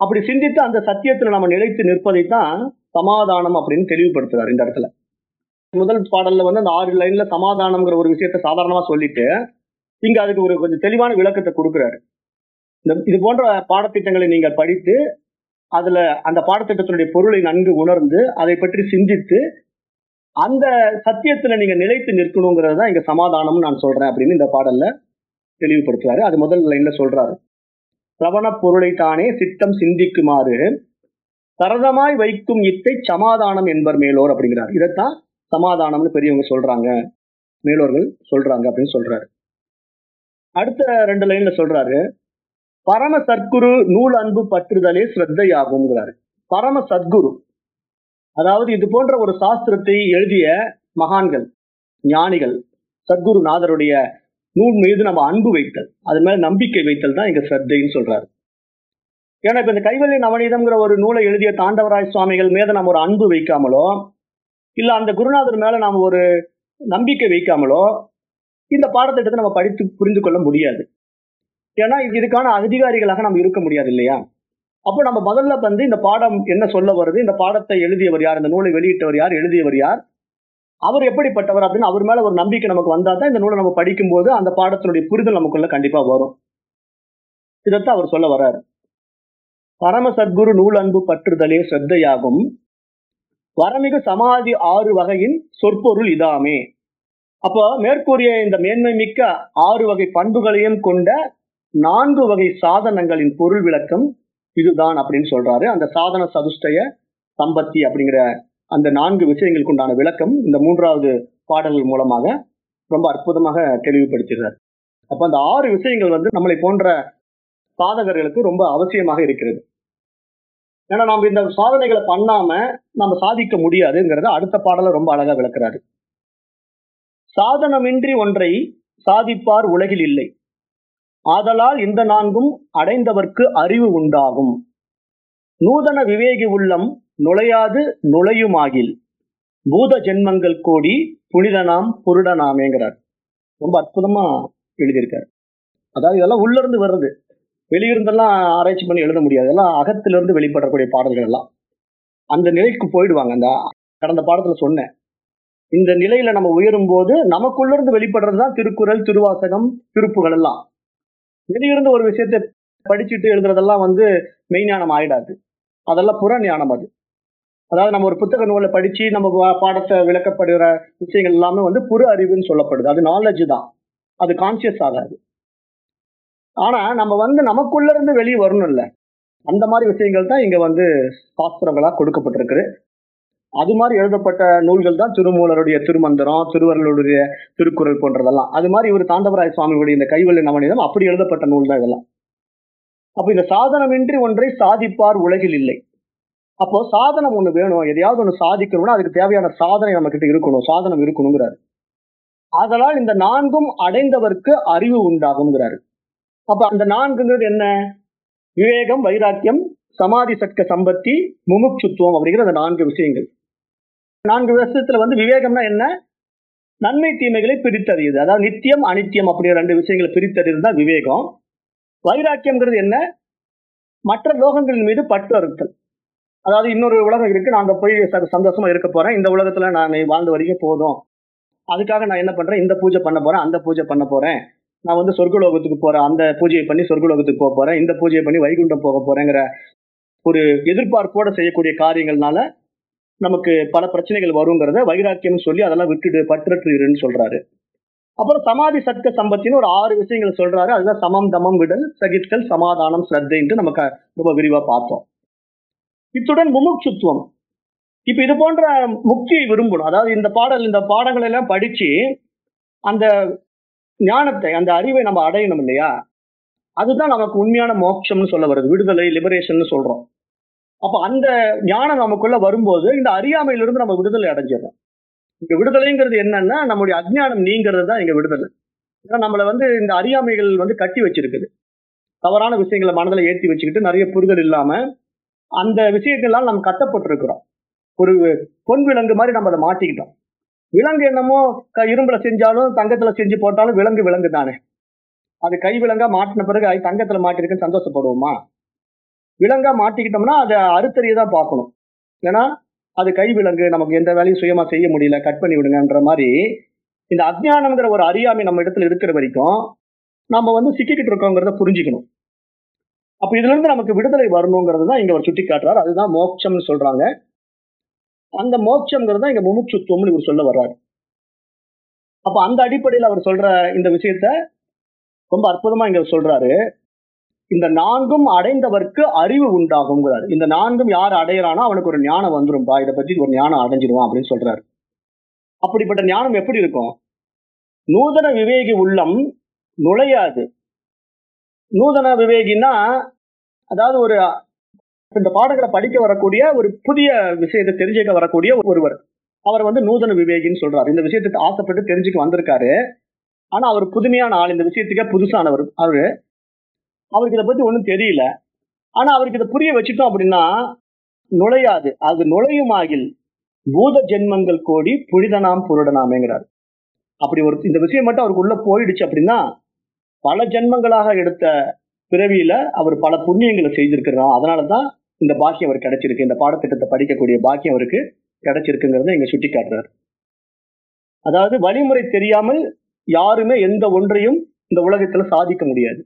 அப்படி சிந்தித்து அந்த சத்தியத்தில் நம்ம நிலைத்து நிற்பதைத்தான் சமாதானம் அப்படின்னு தெளிவுபடுத்துறாரு இந்த இடத்துல. முதல் பாடல்ல வந்து அந்த ஆறு லைன்ல சமாதானம்ங்கிற ஒரு விஷயத்த சாதாரணமா சொல்லிட்டு இங்க அதுக்கு ஒரு கொஞ்சம் தெளிவான விளக்கத்தை கொடுக்குறாரு. இந்த இது போன்ற பாடத்திட்டங்களை நீங்கள் படித்து அதுல அந்த பாடத்திட்டத்தினுடைய பொருளை நன்கு உணர்ந்து அதை பற்றி சிந்தித்து அந்த சத்தியத்துல நீங்க நிலைத்து நிற்கணுங்கிறது தான் இங்க சமாதானம் நான் சொல்றேன் அப்படின்னு இந்த பாடல்ல தெளிவுபடுத்துறாரு. அது முதல் லைன்ல சொல்றாரு. சிரவண பொருளை தானே சித்தம் சிந்திக்குமாறு சரதமாய் வைக்கும் இத்தை சமாதானம் என்பர் மேலோர் அப்படிங்கிறார். இதைத்தான் சமாதானம்னு பெரியவங்க சொல்றாங்க. மேலோர்கள் சொல்றாங்க அப்படின்னு சொல்றாரு. அடுத்த ரெண்டு லைன்ல சொல்றாரு. பரம சத்குரு நூல் அன்பு பற்றுதலே ஸ்ரத்தையாகுங்கிறாரு பரம சத்குரு அதாவது இது போன்ற ஒரு சாஸ்திரத்தை எழுதிய மகான்கள் ஞானிகள் சத்குருநாதருடைய நூல் மீது நம்ம அன்பு வைத்தல் அது மேல நம்பிக்கை வைத்தல் தான் இங்க ஸ்ரத்தைன்னு சொல்றாரு. ஏன்னா இப்ப இந்த கைவல்ய நவநீதம்ங்கிற ஒரு நூலை எழுதிய தாண்டவராய் சுவாமிகள் மீது நம்ம ஒரு அன்பு வைக்காமலோ இல்ல அந்த குருநாதர் மேல நாம ஒரு நம்பிக்கை வைக்காமலோ இந்த பாடத்திட்டத்தை நம்ம படித்து புரிந்து கொள்ள முடியாது. ஏன்னா இதுக்கான அதிகாரிகளாக நம்ம இருக்க முடியாது இல்லையா? அப்போ நம்ம முதல்ல வந்து இந்த பாடம் என்ன சொல்ல வருது? இந்த பாடத்தை எழுதியவர் யார்? இந்த நூலை வெளியிட்டவர் யார்? எழுதியவர் யார்? அவர் எப்படிப்பட்டவர் அப்படின்னு அவர் மேல ஒரு நம்பிக்கை நமக்கு வந்தா தான் இந்த நூலை நம்ம படிக்கும்போது அந்த பாடத்தினுடைய புரிதல் நமக்குள்ள கண்டிப்பா வரும். இதைத்தான் அவர் சொல்ல வர்றாரு. பரம சத்குரு நூல் அன்பு பற்றுதலே ஸ்ரத்தையாகும். வரமிகு சமாதி ஆறு வகையின் சொற்பொருள் இதாமே. அப்போ மேற்கூறிய இந்த மேன்மை மிக்க ஆறு வகை பண்புகளையும் கொண்ட நான்கு வகை சாதனங்களின் பொருள் விளக்கம் இதுதான் அப்படின்னு சொல்றாரு. அந்த சாதன சதுஷ்டய சம்பத்தி அப்படிங்கிற அந்த நான்கு விஷயங்களுக்கு உண்டான விளக்கம் இந்த மூன்றாவது பாடல்கள் மூலமாக ரொம்ப அற்புதமாக தெளிவுபடுத்துகிறார் அப்ப அந்த ஆறு விஷயங்கள் வந்து நம்மளை போன்ற சாதகர்களுக்கு ரொம்ப அவசியமாக இருக்கிறது. ஏன்னா நம்ம இந்த சாதனைகளை பண்ணாம நம்ம சாதிக்க முடியாதுங்கிறத அடுத்த பாடல ரொம்ப அழகா விளக்குறாரு. சாதனமின்றி ஒன்றை சாதிப்பார் உலகில் இல்லை. ஆதலால் இந்த நான்கும் அடைந்தவர்க்கு அறிவு உண்டாகும். நூதன விவேகி உள்ளம் நுழையாது நுழையுமாகில். பூத ஜென்மங்கள் கூடி புனிதனாம் புருடனாமேங்கிறார். ரொம்ப அற்புதமா எழுதியிருக்கார். அதாவது இதெல்லாம் உள்ள இருந்து வர்றது. வெளியிருந்தெல்லாம் ஆராய்ச்சி பண்ணி எழுத முடியாது. எல்லாம் அகத்திலிருந்து வெளிப்படக்கூடிய பாடல்கள் எல்லாம். அந்த நிலைக்கு போயிடுவாங்க. அந்த கடந்த பாடத்துல சொன்னேன். இந்த நிலையில நம்ம உயரும் போது நமக்குள்ள இருந்து வெளிப்படுறது தான் திருக்குறள் திருவாசகம் திருப்புகள் எல்லாம். வெளியிருந்து ஒரு விஷயத்தை படிச்சுட்டு எழுதுறதெல்லாம் வந்து மெய்ஞானம் ஆயிடாது. அதெல்லாம் புற ஞானம் அது. அதாவது நம்ம ஒரு புத்தக நூலை படிச்சு நம்ம பாடத்தை விளக்கப்படுகிற விஷயங்கள் எல்லாமே வந்து புற அறிவுன்னு சொல்லப்படுது. அது நாலேஜ் தான். அது கான்சியஸ் ஆகாது. ஆனா நம்ம வந்து நமக்குள்ள இருந்து வெளியே வரணும்ல. அந்த மாதிரி விஷயங்கள் தான் இங்க வந்து சாஸ்திரங்களா கொடுக்கப்பட்டிருக்கு அது மாதிரி எழுதப்பட்ட நூல்கள் தான் திருமூலருடைய திருமந்திரம் திருவருளுடைய திருக்குறள் போன்றதெல்லாம். அது மாதிரி இவர் தாண்டவராய சுவாமியுடைய இந்த கைவல்லி நவநீதம் அப்படி எழுதப்பட்ட நூல் தான் இதெல்லாம். அப்ப இந்த சாதனமின்றி ஒன்றை சாதிப்பார் உலகில் இல்லை. அப்போ சாதனம் ஒண்ணு வேணும். எதையாவது ஒண்ணு சாதிக்கணும்னா அதுக்கு தேவையான சாதனை நம்ம கிட்ட இருக்கணும். சாதனம் இருக்கணுங்கிறாரு. ஆதலால் இந்த நான்கும் அடைந்தவர்க்கு அறிவு உண்டாகுங்கிறாரு அப்ப அந்த நான்குங்கிறது என்ன? விவேகம் வைராக்கியம் சமாதி சட்க சம்பத்தி முமுட்சுத்துவம் அப்படிங்கிற அந்த நான்கு விஷயங்கள். நான்கு விஷயத்துல வந்து விவேகம்னா என்ன? நன்மை தீமைகளை பிரித்தறியுது. அதாவது நித்தியம் அனித்தியம் அப்படிங்கிற ரெண்டு விஷயங்களை பிரித்தறியுது தான் விவேகம். வைராக்கியம்ங்கிறது என்ன? மற்ற லோகங்களின் மீது பற்று அறுத்தல். அதாவது இன்னொரு உலகம் இருக்கு. நான் அந்த போய் ச- சந்தோஷமா இருக்க போறேன். இந்த உலகத்துல நான் வாழ்ந்த வரைக்கும் போதும். அதுக்காக நான் என்ன பண்றேன்? இந்த பூஜை பண்ண போறேன். அந்த பூஜை பண்ண போறேன். நான் வந்து சொர்க்கலோகத்துக்கு போறேன். அந்த பூஜையை பண்ணி சொர்க்கலோகத்துக்கு போக போறேன். இந்த பூஜையை பண்ணி வைகுண்டம் போக போறேங்கிற ஒரு எதிர்பார்ப்போட செய்யக்கூடிய காரியங்கள்னால நமக்கு பல பிரச்சனைகள் வருங்கிறத வைராக்கியம் சொல்லி அதெல்லாம் விட்டுட்டு பற்றற்று இருன்னு சொல்றாரு. அப்புறம் சமாதி சட்க சம்பத்தின்னு ஒரு ஆறு விஷயங்கள் சொல்றாரு. அதுதான் சமம் தமம் விடல் சகித்தல் சமாதானம் ஸ்ரத்தைன்ட்டு நமக்கு ரொம்ப விரிவா பார்த்தோம். இத்துடன் முமுட்சுத்துவம். இப்ப இது போன்ற முக்தியை விரும்பணும். அதாவது இந்த பாடல் இந்த பாடங்கள் எல்லாம் படிச்சு அந்த ஞானத்தை அந்த அறிவை நம்ம அடையணும் இல்லையா? அதுதான் நமக்கு உண்மையான மோட்சம்னு சொல்ல வருது. விடுதலை லிபரேஷன் சொல்றோம். அப்ப அந்த ஞானம் நமக்குள்ள வரும்போது இந்த அறியாமையிலிருந்து நம்ம விடுதலை அடைஞ்சிடறோம். இங்க விடுதலைங்கிறது என்னன்னா நம்முடைய அஜ்ஞானம் நீங்கிறது தான் இங்க விடுதலை. ஏன்னா நம்மளை வந்து இந்த அறியாமைகள் வந்து கட்டி வச்சிருக்குது. தவறான விஷயங்களை மனதில் ஏற்றி வச்சுக்கிட்டு நிறைய புரிதல் இல்லாம அந்த விஷயங்கள்லாம் நம்ம கட்டப்பட்டிருக்கிறோம். ஒரு பொன் விலங்கு மாதிரி நம்ம அதை மாட்டிக்கிட்டோம் விலங்கு என்னமோ க- இரும்புல செஞ்சாலும் தங்கத்துல செஞ்சு போட்டாலும் விலங்கு விலங்கு தானே அது கை விலங்கா மாட்டின பிறகு அது தங்கத்துல மாட்டிருக்குன்னு சந்தோஷப்படுவோமா? விலங்கா மாட்டிக்கிட்டோம்னா அதை அறுத்தறிய தான் பார்க்கணும். ஏன்னா அது கை விலங்கு நமக்கு எந்த வேலையும் சுயமா செய்ய முடியல கட் பண்ணி விடுங்கன்ற மாதிரி இந்த அஜ்ஞானம்ங்கிற ஒரு அறியாமை நம்ம இடத்துல இருக்கிற வரைக்கும் நம்ம வந்து சிக்கிக்கிட்டு இருக்கோங்கிறத புரிஞ்சுக்கணும். அப்ப இதுல இருந்து நமக்கு விடுதலை வரணுங்கிறது தான் இங்க ஒரு சுட்டி காட்டுறாரு அதுதான் மோட்சம்னு சொல்றாங்க. அந்த மோட்சம்ங்கிறது தான் இங்க முமுட்சுத்துவம்னு இவர் சொல்ல வர்றாரு. அப்ப அந்த அடிப்படையில் அவர் சொல்ற இந்த விஷயத்த ரொம்ப அற்புதமா இங்க சொல்றாரு. இந்த நான்கும் அடைந்தவர்க்கு அறிவு உண்டாகுங்கிறார் இந்த நான்கும் யார் அடையிறானோ அவனுக்கு ஒரு ஞானம் வந்துரும்பா இதை பத்தி ஒரு ஞானம் அடைஞ்சிருவான் அப்படின்னு சொல்றாரு. அப்படிப்பட்ட ஞானம் எப்படி இருக்கும்? நூதன விவேகி உள்ளம் நுழையாது. நூதன விவேகின்னா அதாவது ஒரு இந்த பாடங்களை படிக்க வரக்கூடிய ஒரு புதிய விஷயத்தை தெரிஞ்சுக்க வரக்கூடிய ஒருவர். அவர் வந்து நூதன விவேகின்னு சொல்றாரு. இந்த விஷயத்துக்கு ஆசைப்பட்டு தெரிஞ்சுக்க வந்திருக்காரு. ஆனா அவர் புதுமையான ஆள். இந்த விஷயத்துக்கே புதுசானவர். அவரு அவருக்கு இதை பத்தி ஒண்ணும் தெரியல. ஆனா அவருக்கு இதை புரிய வச்சுட்டோம் அப்படின்னா நுழையாது. அது நுழையும் ஆகில் பூத ஜென்மங்கள் கோடி புனிதனாம் புருடனாமேங்கிறார். அப்படி ஒரு இந்த விஷயம் மட்டும் அவருக்கு உள்ள போயிடுச்சு அப்படின்னா பல ஜென்மங்களாக எடுத்த பிறவியில அவர் பல புண்ணியங்களை செய்திருக்கிறோம் அதனாலதான் இந்த பாக்கியம் அவருக்கு கிடைச்சிருக்கு. இந்த பாடத்திட்டத்தை படிக்கக்கூடிய பாக்கியம் அவருக்கு கிடைச்சிருக்குங்கிறத இங்க சுட்டி காட்டுறாரு அதாவது வழிமுறை தெரியாமல் யாருமே எந்த ஒன்றையும் இந்த உலகத்துல சாதிக்க முடியாது.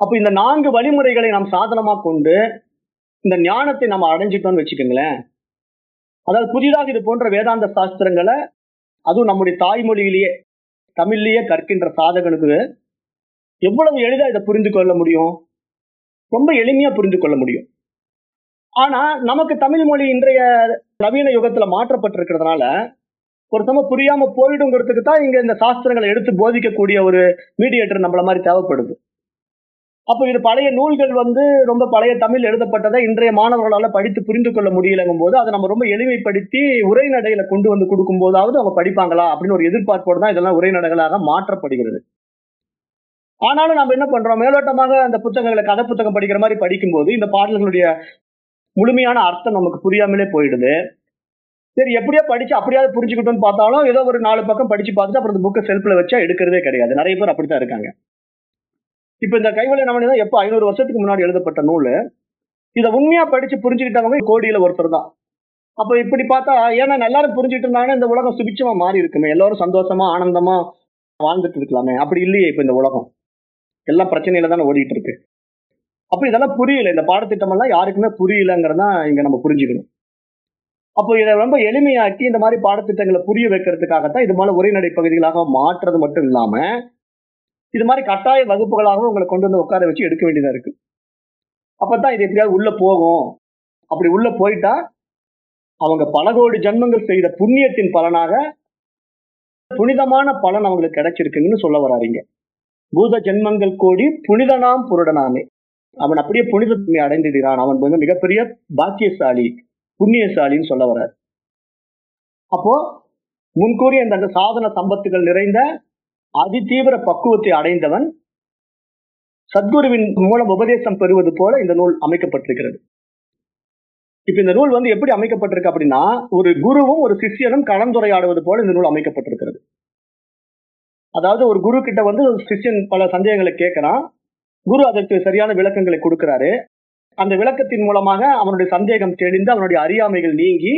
அப்ப இந்த நான்கு வழிமுறைகளை நாம் சாதனமா கொண்டு இந்த ஞானத்தை நம்ம அடைஞ்சிட்டோம்னு வச்சுக்கோங்களேன். அதாவது புதிதாக இது போன்ற வேதாந்த சாஸ்திரங்களை அதுவும் நம்முடைய தாய்மொழியிலேயே தமிழ்லயே கற்கின்ற சாதகனுக்கு எவ்வளவு எளிதா இதை புரிந்து கொள்ள முடியும்? ரொம்ப எளிமையா புரிந்து கொள்ள முடியும். ஆனா நமக்கு தமிழ் மொழி இன்றைய நவீன யுகத்துல மாற்றப்பட்டிருக்கிறதுனால ஒரு புரியாம போயிடுங்கிறதுக்கு தான் இங்க இந்த சாஸ்திரங்களை எடுத்து போதிக்கக்கூடிய ஒரு மீடியேட்டர் நம்மள மாதிரி தேவைப்படுது. அப்போ இது பழைய நூல்கள் வந்து ரொம்ப பழைய தமிழ் எழுதப்பட்டதை இன்றைய மாணவர்களால படித்து புரிந்து கொள்ள முடியலங்கும் போது அதை நம்ம ரொம்ப எளிமைப்படுத்தி உரைநடையில கொண்டு வந்து கொடுக்கும் போதாவது அவங்க படிப்பாங்களா அப்படின்னு ஒரு எதிர்பார்ப்போடு தான் இதெல்லாம் உரைநடைகளாக மாற்றப்படுகிறது. ஆனாலும் நம்ம என்ன பண்றோம்? மேலோட்டமாக அந்த புத்தகங்களை கதை புத்தகம் படிக்கிற மாதிரி படிக்கும்போது இந்த பாடல்களுடைய முழுமையான அர்த்தம் நமக்கு புரியாமலே போயிடுது. சரி எப்படியோ படிச்சு அப்படியாவது புரிஞ்சுக்கிட்டோம்னு பார்த்தாலும் ஏதோ ஒரு நாலு பக்கம் படிச்சு பார்த்துட்டு அப்புறம் இந்த புக்கை செல்ஃபில் வச்சா எடுக்கிறதே கிடையாது. நிறைய பேர் அப்படித்தான் இருக்காங்க. இப்ப இந்த கைவலை நவனி தான் எப்போ ஐநூறு வருஷத்துக்கு முன்னாடி எழுதப்பட்ட நூல். இதை உண்மையா படிச்சு புரிஞ்சுக்கிட்டவங்க கோடியில ஒருத்தர் தான். அப்ப இப்படி பார்த்தா ஏன்னா எல்லாரும் புரிஞ்சுட்டு இருந்தாங்கன்னா இந்த உலகம் சுபிச்சமா மாறி இருக்குமே. எல்லாரும் சந்தோஷமா ஆனந்தமா வாழ்ந்துட்டு இருக்கலாமே. அப்படி இல்லையே இப்ப இந்த உலகம். எல்லாம் பிரச்சனையில தானே ஓடிட்டு இருக்கு. அப்ப இதெல்லாம் புரியல. இந்த பாடத்திட்டம் எல்லாம் யாருக்குமே புரியலங்கிறதா இங்க நம்ம புரிஞ்சுக்கணும். அப்போ இதை ரொம்ப எளிமையாக்கி இந்த மாதிரி பாடத்திட்டங்களை புரிய வைக்கிறதுக்காகத்தான் இது மேல உரைநடை பகுதிகளாக மாற்றுறது மட்டும் இல்லாம இது மாதிரி கட்டாய வகுப்புகளாகவும் உங்களை கொண்டு வந்து உட்கார வச்சு எடுக்க வேண்டியதா இருக்கு. அப்பதான் இது எப்படியாவது உள்ள போகும். அப்படி உள்ள போயிட்டா அவங்க பல கோடி ஜன்மங்கள் செய்த புண்ணியத்தின் பலனாக புனிதமான பலன் அவங்களுக்கு கிடைச்சிருக்குன்னு சொல்ல வராருங்க. பூத ஜென்மங்கள் கோடி புனிதனாம் புருடனாமே. அவன் அப்படியே புனிதத்தன்மை அடைந்திடுகிறான் அவன் வந்து மிகப்பெரிய பாக்கியசாலி புண்ணியசாலின்னு சொல்ல வர்றார் அப்போ முன்கூறிய அந்த சாதன சம்பத்துகள் நிறைந்த அதிதீவிர பக்குவத்தை அடைந்தவன் சத்குருவின் மூலம் உபதேசம் பெறுவது போல இந்த நூல் அமைக்கப்பட்டிருக்கிறது. இப்ப இந்த நூல் வந்து எப்படி அமைக்கப்பட்டிருக்கு அப்படின்னா ஒரு குருவும் ஒரு சிஷ்யனும் கலந்துரையாடுவது போல இந்த நூல் அமைக்கப்பட்டிருக்கிறது. அதாவது ஒரு குரு கிட்ட வந்து ஒரு சிஷ்யன் பல சந்தேகங்களை கேட்கிறான். குரு அதற்கு சரியான விளக்கங்களை கொடுக்கிறாரு. அந்த விளக்கத்தின் மூலமாக அவனுடைய சந்தேகம் தெளிந்து அவனுடைய அறியாமைகள் நீங்கி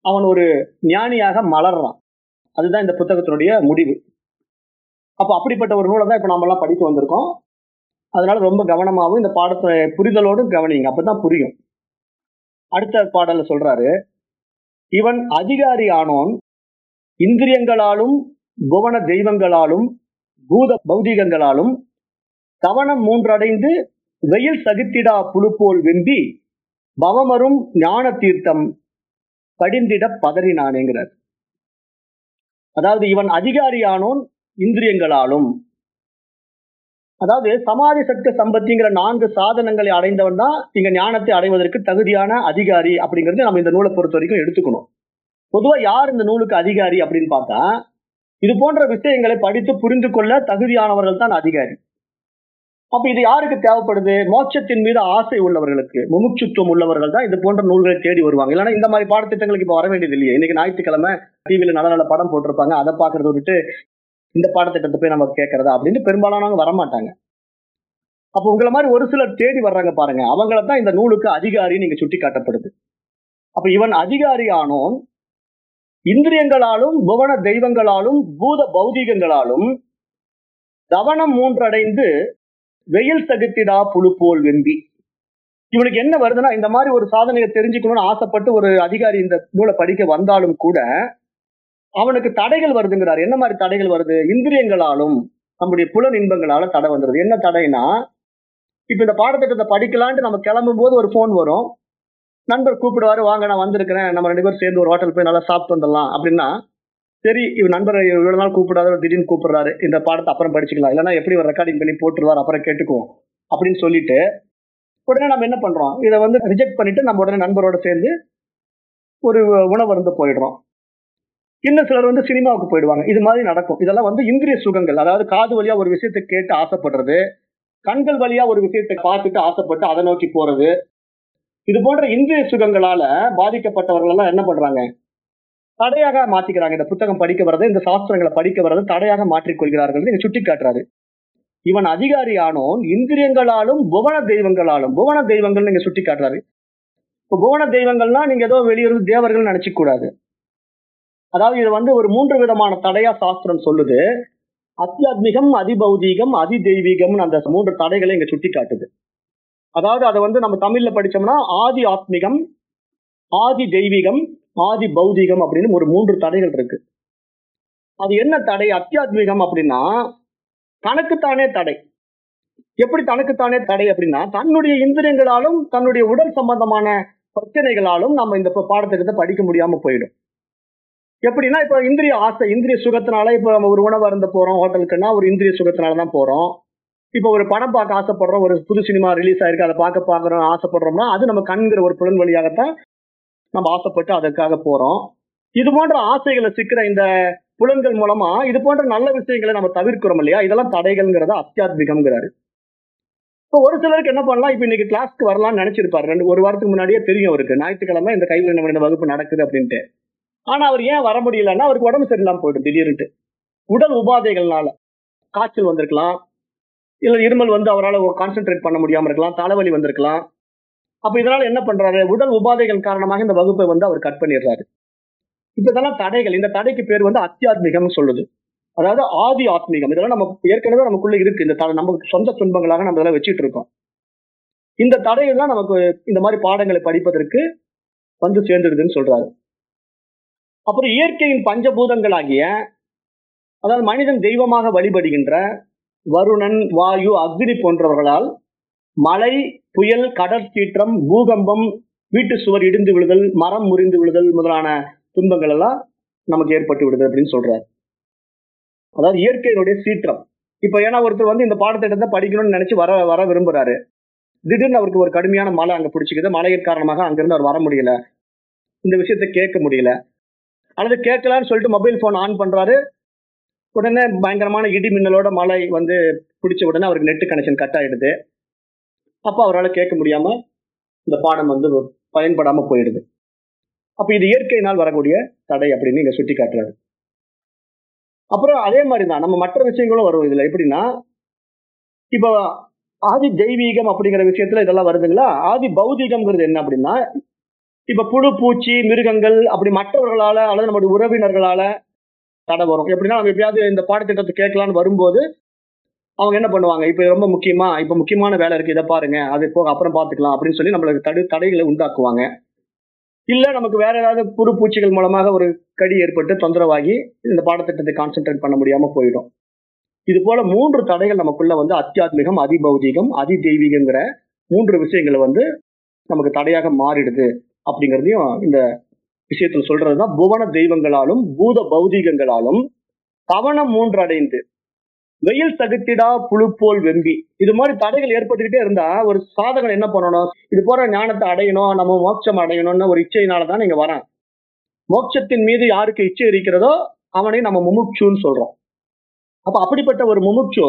அவன் ஒரு ஞானியாக மலர்றான். அதுதான் இந்த புத்தகத்தினுடைய முடிவு. அப்ப அப்படிப்பட்ட ஒரு நூலை தான் இப்போ நாம எல்லாம் வந்திருக்கோம். அதனால ரொம்ப கவனமாகவும் இந்த பாடத்தை புரிதலோடும் கவனிங்க அப்பதான் புரியும். அடுத்த பாடல்ல சொல்றாரு இவன் அதிகாரி ஆனோன் இந்திரியங்களாலும் புவன தெய்வங்களாலும் பூத பௌதிகங்களாலும் கவனம் மூன்றடைந்து வெயில் சகித்திடா புழு போல் வெம்பி பவமரும் ஞான தீர்த்தம் படிந்திட பதறினானேங்கிறார். அதாவது இவன் அதிகாரியானோன் இந்திரியங்களாலும். அதாவது சமாதி சக்தி சம்பத்திங்கிற நான்கு சாதனங்களை அடைந்தவன் தான் இங்க ஞானத்தை அடைவதற்கு தகுதியான அதிகாரி அப்படிங்கிறது நம்ம இந்த நூலை பொறுத்த வரைக்கும் எடுத்துக்கணும். பொதுவா யார் இந்த நூலுக்கு அதிகாரி அப்படின்னு பார்த்தா இது போன்ற விஷயங்களை படித்து புரிந்து கொள்ள தகுதியானவர்கள் தான் அதிகாரி. அப்ப இது யாருக்கு தேவைப்படுது? மோட்சத்தின் மீது ஆசை உள்ளவர்களுக்கு முமுட்சுத்துவம் உள்ளவர்கள் தான் இது போன்ற நூல்களை தேடி வருவாங்க. இல்லைன்னா இந்த மாதிரி பாடத்திட்டங்களுக்கு இப்ப வர வேண்டியது இல்லையே. இன்னைக்கு ஞாயிற்றுக்கிழமை டிவியில நல்ல நல்ல படம் போட்டிருப்பாங்க. அதை பாக்குறது விட்டு இந்த பாடத்திட்டத்தை போய் நம்ம கேட்கறதா அப்படின்னு பெரும்பாலானவங்க வரமாட்டாங்க. அப்ப உங்களை மாதிரி ஒரு சிலர் தேடி வர்றாங்க பாருங்க. அவங்கள தான் இந்த நூலுக்கு அதிகாரி நீங்க சுட்டி காட்டப்படுது அப்ப இவன் அதிகாரி ஆனோம் இந்திரியங்களாலும் புவன தெய்வங்களாலும் பூத பௌதிகங்களாலும் தவனம் மூன்றடைந்து வெயில் தகுத்திடா புழு போல் வெம்பி. இவனுக்கு என்ன வருதுன்னா இந்த மாதிரி ஒரு சாதனையை தெரிஞ்சுக்கணும்னு ஆசைப்பட்டு ஒரு அதிகாரி இந்த நூலை படிக்க வந்தாலும் கூட அவனுக்கு தடைகள் வருதுங்கிறார். என்ன மாதிரி தடைகள் வருது? இந்திரியங்களாலும் நம்முடைய புலன் இன்பங்களால தடை வந்துருது என்ன தடைனா இப்ப இந்த பாடத்திட்டத்தை படிக்கலான்ட்டு நம்ம கிளம்பும் போது ஒரு ஃபோன் வரும். நண்பர் கூப்பிடுவாரு வாங்க நான் வந்திருக்கிறேன். நம்ம ரெண்டு பேரும் சேர்ந்து ஒரு ஹோட்டல் போய் நல்லா சாப்பிட்டு வந்துடலாம். அப்படின்னா சரி இவர் நண்பர் இவ்வளவு நாள் கூப்பிடாத திடீர்னு கூப்பிடுறாரு. இந்த பாடத்தை அப்புறம் படிச்சுக்கலாம். இல்லைன்னா எப்படி ஒரு ரெக்கார்டிங் பண்ணி போட்டுருவார் அப்புறம் கேட்டுக்குவோம். அப்படின்னு சொல்லிட்டு உடனே நம்ம என்ன பண்றோம்? இதை வந்து ரிஜெக்ட் பண்ணிட்டு நம்ம உடனே நண்பரோட சேர்ந்து ஒரு உணவு வந்து போயிடுறோம். இன்னும் சிலர் வந்து சினிமாவுக்கு போயிடுவாங்க. இது மாதிரி நடக்கும். இதெல்லாம் வந்து இந்திரிய சுகங்கள். அதாவது காது வழியா ஒரு விஷயத்தை கேட்டு ஆசைப்படுறது கண்கள் வழியா ஒரு விஷயத்தை பார்த்துட்டு ஆசைப்பட்டு அதை நோக்கி போறது. இது போன்ற இந்திரிய சுகங்களால பாதிக்கப்பட்டவர்கள் எல்லாம் என்ன பண்றாங்க? தடையாக மாத்திக்கிறாங்க. இந்த புத்தகம் படிக்க வர்றது இந்த சாஸ்திரங்களை படிக்க வர்றது தடையாக மாற்றிக்கொள்கிறார்கள் நீங்க சுட்டி காட்டுறாரு இவன் அதிகாரி ஆனோன் இந்திரியங்களாலும் புவன தெய்வங்களாலும் புவன தெய்வங்கள் நீங்க சுட்டி காட்டுறாரு இப்போ புவன தெய்வங்கள்னா நீங்க ஏதோ வெளியிருந்து தேவர்கள் நினைச்சிக்கூடாது அதாவது இது வந்து ஒரு மூன்று விதமான தடையா சாஸ்திரம் சொல்லுது. அத்தியாத்மிகம் அதிபௌதீகம் அதி தெய்வீகம்னு அந்த மூன்று தடைகளை இங்க சுட்டி காட்டுது அதாவது அதை வந்து நம்ம தமிழ்ல படிச்சோம்னா ஆதி ஆத்மிகம் ஆதி தெய்வீகம் ஆதி பௌதிகம் அப்படின்னு ஒரு மூன்று தடைகள் இருக்கு. அது என்ன தடை? அத்தியாத்மிகம் அப்படின்னா தனக்குத்தானே தடை. எப்படி தனக்குத்தானே தடை அப்படின்னா தன்னுடைய இந்திரியங்களாலும் தன்னுடைய உடல் சம்பந்தமான பிரச்சனைகளாலும் நம்ம இந்த பாடத்திட்டத்தை படிக்க முடியாம போயிடும். எப்படின்னா இப்ப இந்திரிய ஆசை இந்திரிய சுகத்தினால இப்ப நம்ம ஒரு உணவு அருந்த போறோம் ஹோட்டலுக்குன்னா ஒரு இந்திரிய சுகத்தினால தான் போறோம். இப்போ ஒரு படம் பார்க்க ஆசைப்படுறோம் ஒரு புது சினிமா ரிலீஸ் ஆயிருக்கு அதை பார்க்க பார்க்குறோம் ஆசைப்படுறோம்னா அது நம்ம கண்கிற ஒரு புலன் வழியாகத்தான் நம்ம ஆசைப்பட்டு அதற்காக போறோம். இது போன்ற ஆசைகளை சிக்கிற இந்த புலன்கள் மூலமா இது போன்ற நல்ல விஷயங்களை நம்ம தவிர்க்கிறோம் இல்லையா? இதெல்லாம் தடைகள்ங்கிறத அத்தியாத்மிகம்ங்கிறாரு. இப்போ ஒரு சிலருக்கு என்ன பண்ணலாம் இப்போ இன்னைக்கு கிளாஸ்க்கு வரலாம்னு நினைச்சிருப்பாரு. ரெண்டு ஒரு வாரத்துக்கு முன்னாடியே தெரியும் அவருக்கு. ஞாயிற்றுக்கிழமை இந்த கைவினை வகுப்பு நடக்குது அப்படின்ட்டு. ஆனா அவர் ஏன் வர முடியலன்னா அவருக்கு உடம்பு சரியில்லாம போயிடும் திடீர்னுட்டு. உடல் உபாதைகள்னால காய்ச்சல் வந்திருக்கலாம். இல்ல இருமல் வந்து அவரால் கான்சென்ட்ரேட் பண்ண முடியாம இருக்கலாம் தலைவலி வந்திருக்கலாம். அப்ப இதனால என்ன பண்றாரு? உடல் உபாதைகள் காரணமாக இந்த வகுப்பை வந்து அவர் கட் பண்ணிடுறாரு. இப்பதெல்லாம் தடைகள். இந்த தடைக்கு பேர் வந்து அத்தியாத்மிகம் சொல்லுது. அதாவது ஆதி ஆத்மீகம். இதெல்லாம் நம்ம ஏற்கனவே நமக்குள்ள இருக்கு. இந்த தடை நமக்கு சொந்த துன்பங்களாக நம்ம இதெல்லாம் வச்சுட்டு இருக்கோம். இந்த தடைகள் தான் நமக்கு இந்த மாதிரி பாடங்களை படிப்பதற்கு வந்து சேர்ந்துடுதுன்னு சொல்றாரு. அப்புறம் இயற்கையின் பஞ்சபூதங்களாகிய அதாவது மனிதன் தெய்வமாக வழிபடுகின்ற வருணன் வாயு அக்னி போன்றவர்களால் மழை புயல் கடற்சீற்றம் பூகம்பம் வீட்டு சுவர் இடிந்து விழுதல் மரம் முறிந்து விழுதல் முதலான துன்பங்கள் எல்லாம் நமக்கு ஏற்பட்டு விடுது அப்படின்னு சொல்றாரு. அதாவது இயற்கையினுடைய சீற்றம். இப்ப ஏன்னா ஒருத்தர் வந்து இந்த பாடத்திட்டத்தை படிக்கணும்னு நினைச்சு வர வர விரும்புறாரு. திடீர்னு அவருக்கு ஒரு கடுமையான மழை அங்க பிடிச்சிக்குது. மழையின் காரணமாக அங்கிருந்து அவர் வர முடியல. இந்த விஷயத்தை கேட்க முடியல. அல்லது கேட்கலான்னு சொல்லிட்டு மொபைல் போன் ஆன் பண்றாரு. உடனே பயங்கரமான இடி மின்னலோட மழை வந்து பிடிச்ச உடனே அவருக்கு நெட் கனெக்ஷன் கட் ஆகிடுது அப்போ அவரால் கேட்க முடியாம இந்த பாடம் வந்து பயன்படாம போயிடுது. அப்ப இது இயற்கையினால் வரக்கூடிய தடை அப்படின்னு இங்க சுட்டி காட்டுறாரு. அப்புறம் அதே மாதிரி தான் நம்ம மற்ற விஷயங்களும் வரும் இதுல. எப்படின்னா இப்போ ஆதி தெய்வீகம் அப்படிங்கிற விஷயத்துல இதெல்லாம் வருதுங்களா? ஆதி பௌதிகம்ங்கிறது என்ன அப்படின்னா இப்ப புழு பூச்சி மிருகங்கள் அப்படி மற்றவர்களால அல்லது நம்முடைய உறவினர்களால தடை வரும். எப்படின்னா நம்ம எப்படியாவது இந்த பாடத்திட்டத்தை கேட்கலான்னு வரும்போது அவங்க என்ன பண்ணுவாங்க? இப்ப ரொம்ப முக்கியமா இப்ப முக்கியமான வேலை இருக்கு இதை பாருங்க அது போக அப்புறம் பார்த்துக்கலாம் அப்படின்னு சொல்லி நம்மளுக்கு தடு தடைகளை உண்டாக்குவாங்க. இல்ல நமக்கு வேற ஏதாவது புழு பூச்சிகள் மூலமாக ஒரு கடி ஏற்பட்டு தொந்தரவாகி இந்த பாடத்திட்டத்தை கான்சென்ட்ரேட் பண்ண முடியாம போயிடும். இது போல மூன்று தடைகள் நமக்குள்ள வந்து அத்தியாத்மிகம் அதிபௌதிகம் அதி தெய்வீகங்கிற மூன்று விஷயங்களை வந்து நமக்கு தடையாக மாறிடுது. அப்படிங்கிறதையும் இந்த விஷயத்துல சொல்றதுதான். புவன தெய்வங்களாலும் பூத பௌதீகங்களாலும் கவனம் மூன்றடைந்து வெயில் தகுத்திடா புழு போல் வெம்பி. இது மாதிரி தடைகள் ஏற்பட்டுக்கிட்டே இருந்தா ஒரு சாதகன் என்ன பண்ணணும்? இது போற ஞானத்தை அடையணும் நம்ம மோட்சம் அடையணும்னு ஒரு இச்சையினால தான் நீங்க வரேன். மோட்சத்தின் மீது யாருக்கு இச்சை இருக்கிறதோ அவனை நம்ம முமுட்சுன்னு சொல்றோம். அப்ப அப்படிப்பட்ட ஒரு முமுட்சு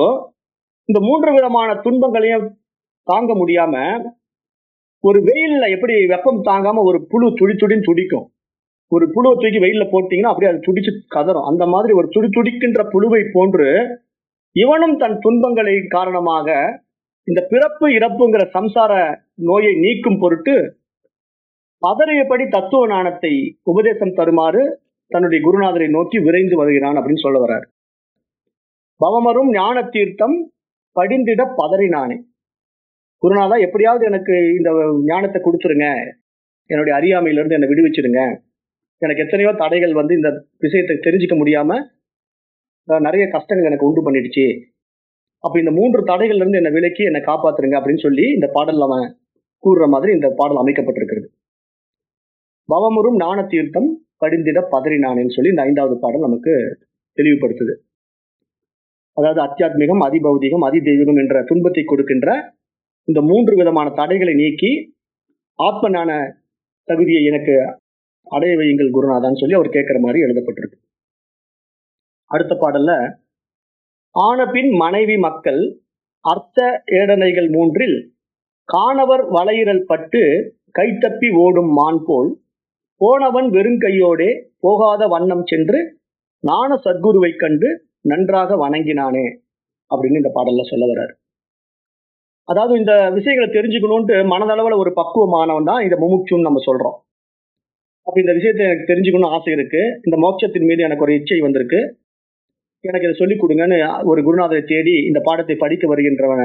இந்த மூன்று விதமான துன்பங்களையும் தாங்க முடியாம ஒரு வெயில்ல எப்படி வெப்பம் தாங்காம ஒரு புழு துடி துடின்னு துடிக்கும். ஒரு புழுவை தூக்கி வெயில்ல போட்டீங்கன்னா அப்படியே அது துடிச்சு கதறும். அந்த மாதிரி ஒரு துடி துடிக்கின்ற புழுவை போன்று இவனும் தன் துன்பங்களை காரணமாக இந்த பிறப்பு இறப்புங்கிற சம்சார நோயை நீக்கும் பொருட்டு பதறியபடி தத்துவ ஞானத்தை உபதேசம் தருமாறு தன்னுடைய குருநாதரை நோக்கி விரைந்து வருகிறான் அப்படின்னு சொல்ல வர்றார். பவமரும் ஞான தீர்த்தம் படிந்திட பதறினானே. குருநாதா எப்படியாவது எனக்கு இந்த ஞானத்தை கொடுத்துருங்க. என்னுடைய அறியாமையிலிருந்து என்னை விடுவிச்சிடுங்க. எனக்கு எத்தனையோ தடைகள் வந்து இந்த விஷயத்தை தெரிஞ்சுக்க முடியாம நிறைய கஷ்டங்கள் எனக்கு உண்டு பண்ணிடுச்சு. அப்ப இந்த மூன்று தடைகள்ல இருந்து என்னை விலக்கி என்னை காப்பாத்துருங்க அப்படின்னு சொல்லி இந்த பாடல் அவன் கூறுற மாதிரி இந்த பாடல் அமைக்கப்பட்டிருக்கிறது. பவமுறும் ஞான தீர்த்தம் படிந்திட பதறினானேன்னு சொல்லி இந்த ஐந்தாவது பாடல் நமக்கு தெளிவுபடுத்துது. அதாவது அத்தியாத்மிகம் அதிபௌதிகம் அதிதெய்வீகம் என்ற துன்பத்தை கொடுக்கின்ற இந்த மூன்று விதமான தடைகளை நீக்கி ஆத்ம ஞான தகுதியை எனக்கு அடைய வையுங்கள் குருநாதான்னு சொல்லி அவர் கேட்கிற மாதிரி எழுதப்பட்டிருக்கு. அடுத்த பாடல்ல ஆனபின் மனைவி மக்கள் அர்த்த ஏடனைகள் மூன்றில் காணவர் வளையிறல் பட்டு கைத்தப்பி ஓடும் மான் போல் போனவன் வெறுங்கையோடே போகாத வண்ணம் சென்று நான சத்குருவை கண்டு நன்றாக வணங்கினானே அப்படின்னு இந்த பாடல்ல சொல்ல வர்றாரு. அதாவது இந்த விஷயங்களை தெரிஞ்சுக்கணும்ட்டு மனதளவுல ஒரு பக்குவமானவன் தான் இந்த முமுட்சுன்னு நம்ம சொல்றோம். அப்ப இந்த விஷயத்தை எனக்கு தெரிஞ்சுக்கணும்னு ஆசை இருக்கு. இந்த மோட்சத்தின் மீது எனக்கு ஒரு இச்சை வந்திருக்கு. எனக்கு இதை சொல்லிக் கொடுங்கன்னு ஒரு குருநாதரை தேடி இந்த பாடத்தை படிக்க வருகின்றவன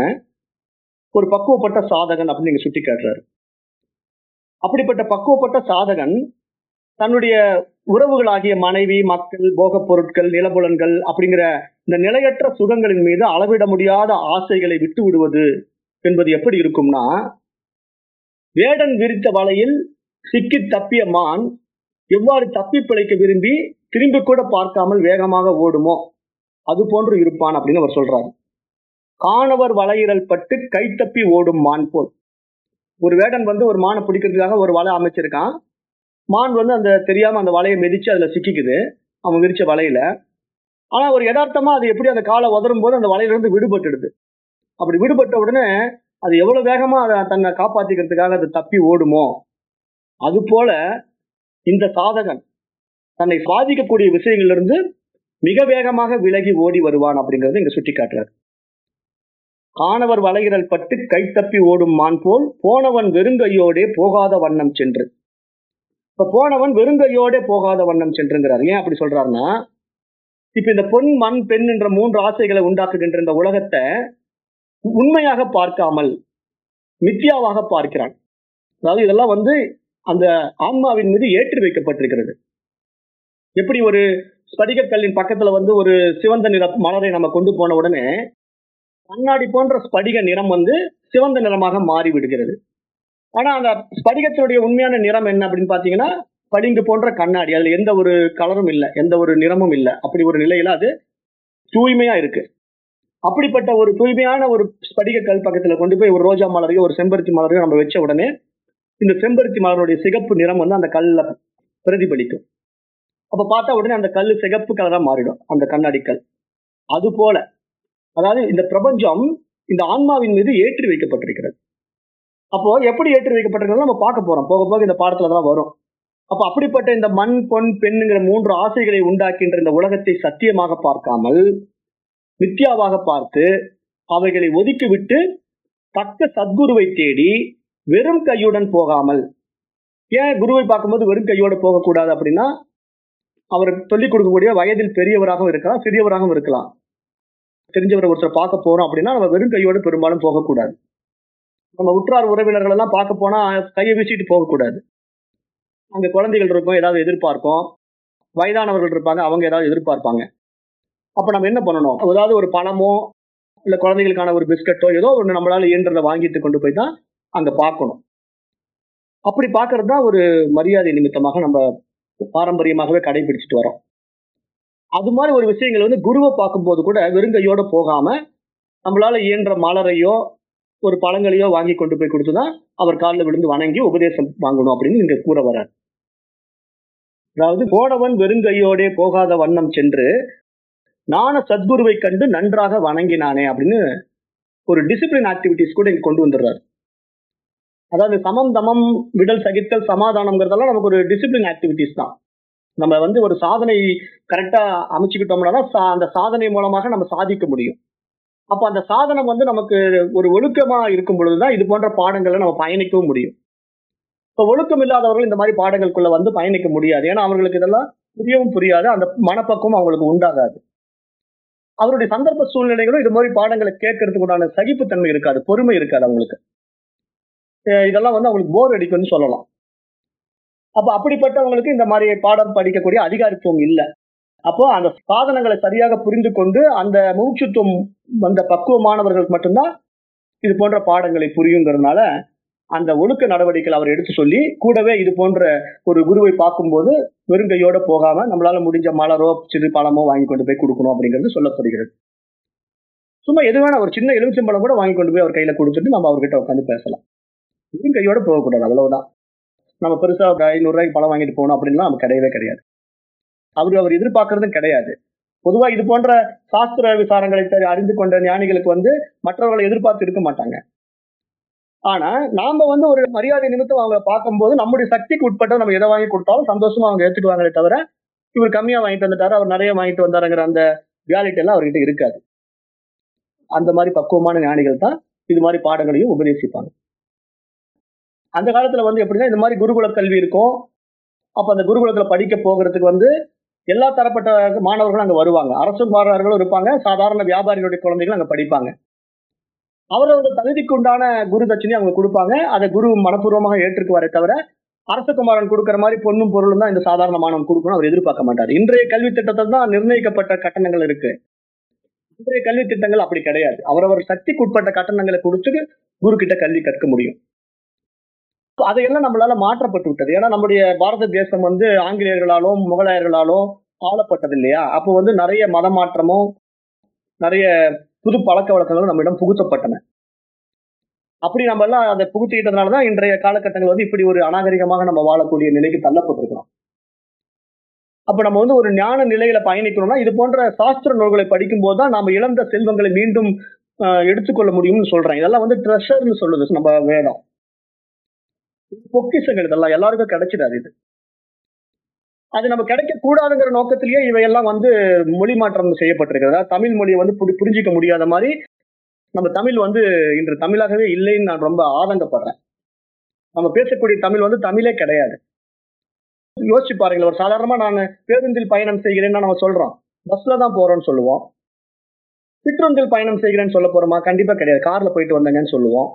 ஒரு பக்குவப்பட்ட சாதகன் அப்படின்னு நீங்க சுட்டி காட்டுறாரு. அப்படிப்பட்ட பக்குவப்பட்ட சாதகன் தன்னுடைய உறவுகளாகிய மனைவி மக்கள் போகப் பொருட்கள் நிலபுலன்கள் அப்படிங்கிற இந்த நிலையற்ற சுகங்களின் மீது அளவிட முடியாத ஆசைகளை விட்டு விடுவது என்பது எப்படி இருக்கும்னா வேடன் விரித்த வலையில் சிக்கி தப்பிய மான் எவ்வாறு தப்பி பிழைக்க விரும்பி திரும்பி கூட பார்க்காமல் வேகமாக ஓடுமோ அது போன்று இருப்பான் அப்படின்னு அவர் சொல்றாரு. காணவர் வலையிறல் பட்டு கை தப்பி ஓடும் மான் போல். ஒரு வேடன் வந்து ஒரு மானை பிடிக்கிறதுக்காக ஒரு வலை அமைச்சிருக்கான். மான் வந்து அந்த தெரியாம அந்த வலையை மிதிச்சு அதுல சிக்கிக்குது அவன் விரிச்ச வலையில. ஆனா ஒரு யதார்த்தமா அது எப்படி அந்த காலை உதரும் போது அந்த வலையிலிருந்து விடுபட்டுடுது. அப்படி விடுபட்ட உடனே அது எவ்வளவு வேகமா அதை தன்னை காப்பாத்திக்கிறதுக்காக அது தப்பி ஓடுமோ? அது போல இந்த சாதகன் தன்னை பாதிக்கக்கூடிய விஷயங்களிலிருந்து மிக வேகமாக விலகி ஓடி வருவான் அப்படிங்கறத இங்க சுட்டி காட்டுறாரு காணவர் வளைகிறல் பட்டு கை தப்பி ஓடும் மான் போல் போனவன் வெறுங்கையோடே போகாத வண்ணம் சென்று. இப்ப போனவன் வெறுங்கையோடே போகாத வண்ணம் சென்றுங்கிறார். ஏன் அப்படி சொல்றாருன்னா இப்ப இந்த பொன் மண் பெண் என்ற மூன்று ஆசைகளை உண்டாக்குகின்ற இந்த உலகத்தை உண்மையாக பார்க்காமல் மித்தியாவாக பார்க்கிறான். அதாவது இதெல்லாம் வந்து அந்த ஆன்மாவின் மீது ஏற்றி வைக்கப்பட்டிருக்கிறது. எப்படி ஒரு ஸ்படிகக்கல்லின் பக்கத்துல வந்து ஒரு சிவந்த நிற மலரை நம்ம கொண்டு போன உடனே கண்ணாடி போன்ற ஸ்படிக நிறம் வந்து சிவந்த நிறமாக மாறி விடுகிறது ஆனா அந்த ஸ்படிகத்தினுடைய உண்மையான நிறம் என்ன அப்படின்னு பாத்தீங்கன்னா படிங்கு போன்ற கண்ணாடி. அதுல எந்த ஒரு கலரும் இல்லை எந்த ஒரு நிறமும் இல்லை. அப்படி ஒரு நிலையில அது தூய்மையா இருக்கு. அப்படிப்பட்ட ஒரு தூய்மையான ஒரு ஸ்படிக கல் பக்கத்துல கொண்டு போய் ஒரு ரோஜா மலரையோ ஒரு செம்பருத்தி மலரையோ நம்ம வச்ச உடனே இந்த செம்பருத்தி மலருடைய சிகப்பு நிறம் வந்து அந்த கல்ல பிரதிபலிக்கும். அப்ப பார்த்தா உடனே அந்த கல் சிகப்பு கலரா மாறிடும் அந்த கண்ணாடி கல். அது போல அதாவது இந்த பிரபஞ்சம் இந்த ஆன்மாவின் மீது ஏற்றி வைக்கப்பட்டிருக்கிறது. அப்போ எப்படி ஏற்றி வைக்கப்பட்டிருக்கிறது நம்ம பார்க்க போறோம். போக போக இந்த பாடத்துல தான் வரும். அப்ப அப்படிப்பட்ட இந்த மண் பொன் பெண்ணுங்கிற மூன்று ஆசைகளை உண்டாக்கின்ற இந்த உலகத்தை சத்தியமாக பார்க்காமல் மித்யாவாக பார்த்து அவைகளை ஒதுக்கிவிட்டு தக்க சத்குருவை தேடி வெறும் கையுடன் போகாமல் ஏன் குருவை பார்க்கும்போது வெறும் கையோடு போகக்கூடாது அப்படின்னா அவர் சொல்லிக் கொடுக்கக்கூடிய வயதில் பெரியவராகவும் இருக்கலாம் சிறியவராகவும் இருக்கலாம். தெரிஞ்சவரை ஒருத்தர் பார்க்க போறோம் அப்படின்னா நம்ம வெறும் கையோடு பெரும்பாலும் போகக்கூடாது. நம்ம உற்றார் உறவினர்கள் எல்லாம் பார்க்க போனா கையை வீசிட்டு போகக்கூடாது. அங்க குழந்தைகள் இருக்கும் ஏதாவது எதிர்பார்க்கும் வயதானவர்கள் இருப்பாங்க அவங்க ஏதாவது எதிர்பார்ப்பாங்க. அப்ப நம்ம என்ன பண்ணணும்? ஏதாவது ஒரு பணமோ இல்ல குழந்தைகளுக்கான ஒரு பிஸ்கட்டோ ஏதோ ஒன்று நம்மளால இயன்றதை வாங்கிட்டு கொண்டு போய் தான் அங்க பார்க்கணும். அப்படி பார்க்கறது தான் ஒரு மரியாதை நிமித்தமாக நம்ம பாரம்பரியமாகவே கடைபிடிச்சிட்டு வரோம் அது மாதிரி ஒரு விஷயங்கள் வந்து குருவை பார்க்கும்போது கூட வெறுங்கையோட போகாம நம்மளால இயன்ற மலரையோ ஒரு பழங்களையோ வாங்கி கொண்டு போய் கொடுத்துதான் அவர் காலில் விழுந்து வணங்கி உபதேசம் வாங்கணும் அப்படின்னு இங்க கூற வர்றார். அதாவது போனவன் வெறுங்கையோடே போகாத வண்ணம் சென்று நான சத்குருவை கண்டு நன்றாக வணங்கினானே அப்படின்னு ஒரு டிசிப்ளின் ஆக்டிவிட்டிஸ் கூட இங்க கொண்டு வந்துடுறாரு. அதாவது சமம் தமம் விடல் சகித்தல் சமாதானம்ங்கிறதெல்லாம் நமக்கு ஒரு டிசிப்ளின் ஆக்டிவிட்டிஸ் தான். நம்ம வந்து ஒரு சாதனை கரெக்டா அமைச்சுக்கிட்டோம்னா சா- அந்த சாதனை மூலமாக நம்ம சாதிக்க முடியும். அப்ப அந்த சாதனம் வந்து நமக்கு ஒரு ஒழுக்கமா இருக்கும் பொழுதுதான் இது போன்ற பாடங்களை நம்ம பயணிக்கவும் முடியும். இப்போ ஒழுக்கம் இல்லாதவர்கள் இந்த மாதிரி பாடங்களுக்குள்ள வந்து பயணிக்க முடியாது. ஏன்னா அவர்களுக்கு இதெல்லாம் புரியவும் புரியாது. அந்த மனப்பக்குவம் அவங்களுக்கு உண்டாகாது. அவருடைய சந்தர்ப்ப சூழ்நிலைகளும் இது மாதிரி பாடங்களை கேட்கறதுக்கு உண்டான சகிப்புத்தன்மை இருக்காது பொறுமை இருக்காது அவங்களுக்கு. இதெல்லாம் வந்து அவங்களுக்கு போர் அடிக்கும்னு சொல்லலாம். அப்ப அப்படிப்பட்டவங்களுக்கு இந்த மாதிரி பாடம் படிக்கக்கூடிய அதிகாரித்துவம் இல்லை. அப்போ அந்த சாதனங்களை சரியாக புரிந்து கொண்டு அந்த மூச்சுத்துவம் வந்த பக்குவமானவர்களுக்கு மட்டும்தான் இது போன்ற பாடங்களை புரியுங்கிறதுனால அந்த ஒழுக்க நடவடிக்கைகள் அவர் எடுத்து சொல்லி கூடவே இது போன்ற ஒரு குருவை பார்க்கும்போது வெறுங்கையோட போகாம நம்மளால முடிஞ்ச மலரோ சிறு பழமோ வாங்கி கொண்டு போய் கொடுக்கணும் அப்படிங்கிறது சொல்லப்படுகிறது. சும்மா எது வேணா ஒரு சின்ன எலுமிச்சம்பழம் கூட வாங்கி கொண்டு போய் அவர் கையில கொடுத்துட்டு நம்ம அவர்கிட்ட உட்காந்து பேசலாம். வெறுங்கையோட போகக்கூடாது அவ்வளவுதான். நம்ம பெருசா ஒரு ஐநூறு ரூபாய்க்கு பழம் வாங்கிட்டு போகணும் அப்படின்லாம் நமக்கு கிடையவே கிடையாது. அவர் அவர் எதிர்பார்க்கறதும் கிடையாது. பொதுவா இது போன்ற சாஸ்திர விசாரங்களை அறிந்து கொண்ட ஞானிகளுக்கு வந்து மற்றவர்களை எதிர்பார்த்து இருக்க மாட்டாங்க. ஆனா நாம வந்து ஒரு மரியாதை நிமித்தம் அவங்க பார்க்கும்போது நம்முடைய சக்திக்கு உட்பட்ட நம்ம எதை வாங்கி கொடுத்தாலும் சந்தோஷமா அவங்க ஏத்துக்குவாங்களே தவிர இவர் கம்மியா வாங்கிட்டு வந்துட்டாரு அவர் நிறைய வாங்கிட்டு வந்தாருங்கிற அந்த ரியாலிட்டி எல்லாம் அவர்கிட்ட இருக்காது. அந்த மாதிரி பக்குவமான ஞானிகள் தான் இது மாதிரி பாடங்களையும் உபதேசிப்பாங்க. அந்த காலத்துல வந்து எப்படின்னா இந்த மாதிரி குருகுல கல்வி இருக்கும். அப்ப அந்த குருகுலத்துல படிக்க போகிறதுக்கு வந்து எல்லா தரப்பட்ட மாணவர்களும் அங்க வருவாங்க. அரசு மாணவர்களும் இருப்பாங்க. சாதாரண வியாபாரிகளுடைய குழந்தைகளும் அங்க படிப்பாங்க. அவரோட தகுதிக்கு உண்டான குரு தட்சணையை அவங்க கொடுப்பாங்க. அதை குரு மனப்பூர்வமாக ஏற்றுக்குவாரே தவிர அரசகுமாரன் கொடுக்கிற மாதிரி பொண்ணும் பொருளும் தான் இந்த சாதாரண மாணவன் கொடுக்கணும் அவர் எதிர்பார்க்க மாட்டார். இன்றைய கல்வி திட்டத்தில் தான் நிர்ணயிக்கப்பட்ட கட்டணங்கள் இருக்கு. இன்றைய கல்வி திட்டங்கள் அப்படி கிடையாது. அவரவர் சக்திக்கு உட்பட்ட கட்டணங்களை கொடுத்து குரு கிட்ட கல்வி கற்க முடியும். அதையெல்லாம் நம்மளால மாற்றப்பட்டு விட்டது. ஏன்னா நம்முடைய பாரத தேசம் வந்து ஆங்கிலேயர்களாலும் முகலாயர்களாலும் ஆளப்பட்டது இல்லையா? அப்போ வந்து நிறைய மத மாற்றமும் நிறைய புது பழக்க வழக்கங்கள் நம்மிடம் புகுத்தப்பட்டன. அப்படி நம்ம எல்லாம் அதை புகுத்திக்கிட்டதுனாலதான் இன்றைய காலகட்டங்கள் வந்து இப்படி ஒரு அநாகரிகமாக நம்ம வாழக்கூடிய நிலைக்கு தள்ளப்பட்டிருக்கிறோம். அப்ப நம்ம வந்து ஒரு ஞான நிலையில பயணிக்கணும்னா இது போன்ற சாஸ்திர நூல்களை படிக்கும் போது தான் நாம இழந்த செல்வங்களை மீண்டும் எடுத்துக்கொள்ள முடியும்னு சொல்றேன். இதெல்லாம் வந்து ட்ரெஷர்னு சொல்லுது நம்ம வேதம். பொக்கிசங்கள் இதெல்லாம் எல்லாருக்கும் கிடைச்சிடாது இது. அது நம்ம கிடைக்க கூடாதுங்கிற நோக்கத்திலேயே இவையெல்லாம் வந்து மொழி மாற்றம் செய்யப்பட்டிருக்கிறது அதாவது தமிழ் மொழியை வந்து புரிஞ்சிக்க முடியாத மாதிரி நம்ம தமிழ் வந்து இன்று தமிழாகவே இல்லைன்னு நான் ரொம்ப ஆதங்கப்படுறேன். நம்ம பேசக்கூடிய தமிழ் வந்து தமிழே கிடையாது. யோசிச்சு பாருங்களேன் ஒரு சாதாரணமா நான் பேருந்தில் பயணம் செய்கிறேன்னு நம்ம சொல்றோம் பஸ்ல தான் போறோம்னு சொல்லுவோம். சிற்றுந்தில் பயணம் செய்கிறேன்னு சொல்ல போறோமா? கண்டிப்பா கிடையாது. கார்ல போயிட்டு வந்தேங்கன்னு சொல்லுவோம்.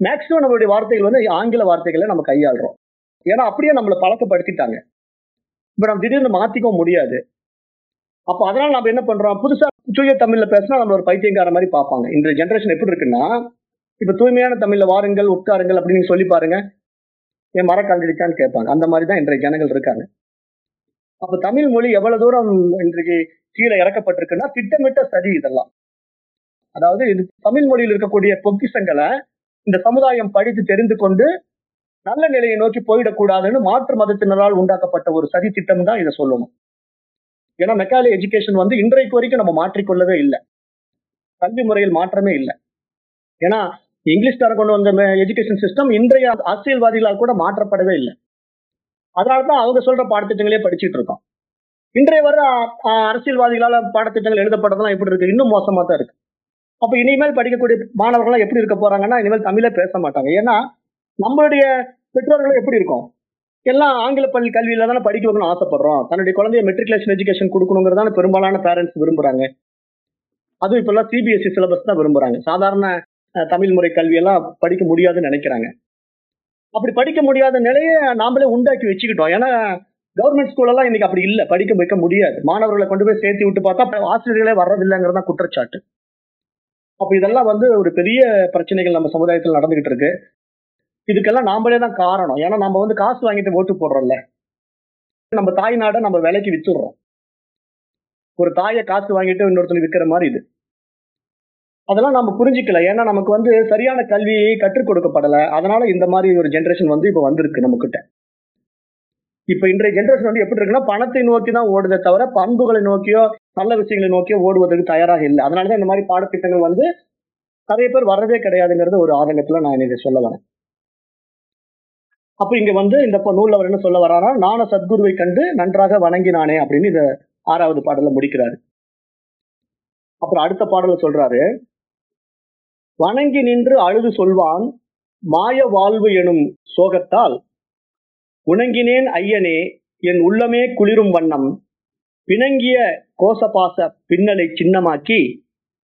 மேக்சிமம் நம்மளுடைய வார்த்தைகள் வந்து ஆங்கில வார்த்தைகளை நம்ம கையாளுறோம். ஏன்னா அப்படியே நம்மளை பழக்கப்படுத்திட்டாங்க. இப்ப நம்ம திடீர்னு மாத்திக்கவும் முடியாது. அப்ப அதனால நம்ம என்ன பண்றோம்? புதுசா தூய தமிழ்ல பேசினா நம்ம ஒரு பைத்தியங்கார மாதிரி பார்ப்பாங்க. இந்த ஜென்ரேஷன் எப்படி இருக்குன்னா இப்ப தூய்மையான தமிழ்ல வாருங்கள் உட்காருங்கள் அப்படின்னு சொல்லி பாருங்க. என் மர கலந்துடுச்சான்னு கேட்பாங்க. அந்த மாதிரி தான் இன்றைய ஜனங்கள் இருக்காங்க. அப்ப தமிழ் மொழி எவ்வளவு தூரம் இன்றைக்கு கீழே இறக்கப்பட்டிருக்குன்னா திட்டமிட்ட சரி இதெல்லாம். அதாவது இது தமிழ் மொழியில் இருக்கக்கூடிய பொக்கிசங்களை இந்த சமுதாயம் படித்து தெரிந்து கொண்டு நல்ல நிலையை நோக்கி போயிடக்கூடாதுன்னு மாற்று மதத்தினரால் உண்டாக்கப்பட்ட ஒரு சதி திட்டம் தான் இதை சொல்லணும். ஏன்னா மெக்காலி எஜுகேஷன் வந்து இன்றைக்கு வரைக்கும் நம்ம மாற்றிக்கொள்ளவே இல்லை. கல்வி முறையில் மாற்றமே இல்லை. ஏன்னா இங்கிலீஷ்காரன் கொண்டு வந்த எஜுகேஷன் சிஸ்டம் இன்றைய அரசியல்வாதிகளால் கூட மாற்றப்படவே இல்லை. அதனால தான் அவங்க சொல்ற பாடத்திட்டங்களே படிச்சுட்டு இருக்கோம். இன்றைய வர அரசியல்வாதிகளால் பாடத்திட்டங்கள் எழுதப்பட்டதெல்லாம் எப்படி இருக்கு? இன்னும் மோசமா தான் இருக்கு. அப்போ இனிமேல் படிக்கக்கூடிய மாணவர்கள்லாம் எப்படி இருக்க போறாங்கன்னா இனிமேல் தமிழே பேச மாட்டாங்க. ஏன்னா நம்மளுடைய பெற்றோர்கள் எப்படி இருக்கும்? எல்லாம் ஆங்கில பள்ளி கல்வியில தானே படிக்க வைக்கணும்னு ஆசைப்படுறோம். தன்னுடைய குழந்தைய மெட்ரிகுலேஷன் எஜுகேஷன் கொடுக்கணுங்கிறதான பெரும்பாலான பேரண்ட்ஸ் விரும்புறாங்க. அதுவும் இப்பெல்லாம் சிபிஎஸ்சி சிலபஸ் தான் விரும்புறாங்க. சாதாரண அஹ், தமிழ் முறை கல்வியெல்லாம் படிக்க முடியாதுன்னு நினைக்கிறாங்க. அப்படி படிக்க முடியாத நிலையை நாமளே உண்டாக்கி வச்சுக்கிட்டோம். ஏன்னா கவர்மெண்ட் ஸ்கூல் எல்லாம் இன்னைக்கு அப்படி இல்லை. படிக்க வைக்க முடியாது. மாணவர்களை கொண்டு போய் சேர்த்து விட்டு பார்த்தா ஆசிரியர்களே வர்றதில்லைங்கிறது தான் குற்றச்சாட்டு. அப்ப இதெல்லாம் வந்து ஒரு பெரிய பிரச்சனைகள் நம்ம சமுதாயத்தில் நடந்துகிட்டு இருக்கு. இதுக்கெல்லாம் நாமளே தான் காரணம். ஏன்னா நம்ம வந்து காசு வாங்கிட்டு ஓட்டு போடுறோம்ல. நம்ம தாய் நாடை நம்ம விலைக்கு வித்துடுறோம். ஒரு தாயை காசு வாங்கிட்டு இன்னொருத்தனுக்கு விற்கிற மாதிரி இது. அதெல்லாம் நம்ம புரிஞ்சுக்கல. ஏன்னா நமக்கு வந்து சரியான கல்வி கற்றுக் கொடுக்கப்படல. அதனால இந்த மாதிரி ஒரு ஜென்ரேஷன் வந்து இப்போ வந்திருக்கு நம்மக்கிட்ட இப்ப இன்றைய ஜென்ரேஷன் வந்து எப்படி இருக்குன்னா பணத்தை நோக்கி தான் ஓடுதே தவிர பண்புகளை நோக்கியோ நல்ல விஷயங்களை நோக்கியோ ஓடுவதற்கு தயாராக இல்லை. அதனாலதான் இந்த மாதிரி பாடத்திட்டங்கள் வந்து நிறைய பேர் வர்றதே கிடையாதுங்கிறது ஒரு ஆதங்கத்துல நான் இதை சொல்ல வரேன். அப்ப இங்க வந்து இந்த நூல்ல அவர் என்ன சொல்ல வராரா நான சத்குருவை கண்டு நன்றாக வணங்கினானே அப்படின்னு இந்த ஆறாவது பாடல முடிக்கிறாரு. அப்புறம் அடுத்த பாடல சொல்றாரு வணங்கி நின்று அழுது சொல்வான் மாய வாழ்வு எனும் சோகத்தால் உணங்கினேன் ஐயனே என் உள்ளமே குளிரும் வண்ணம் பிணங்கிய கோசபாச பின்னலை சின்னமாக்கி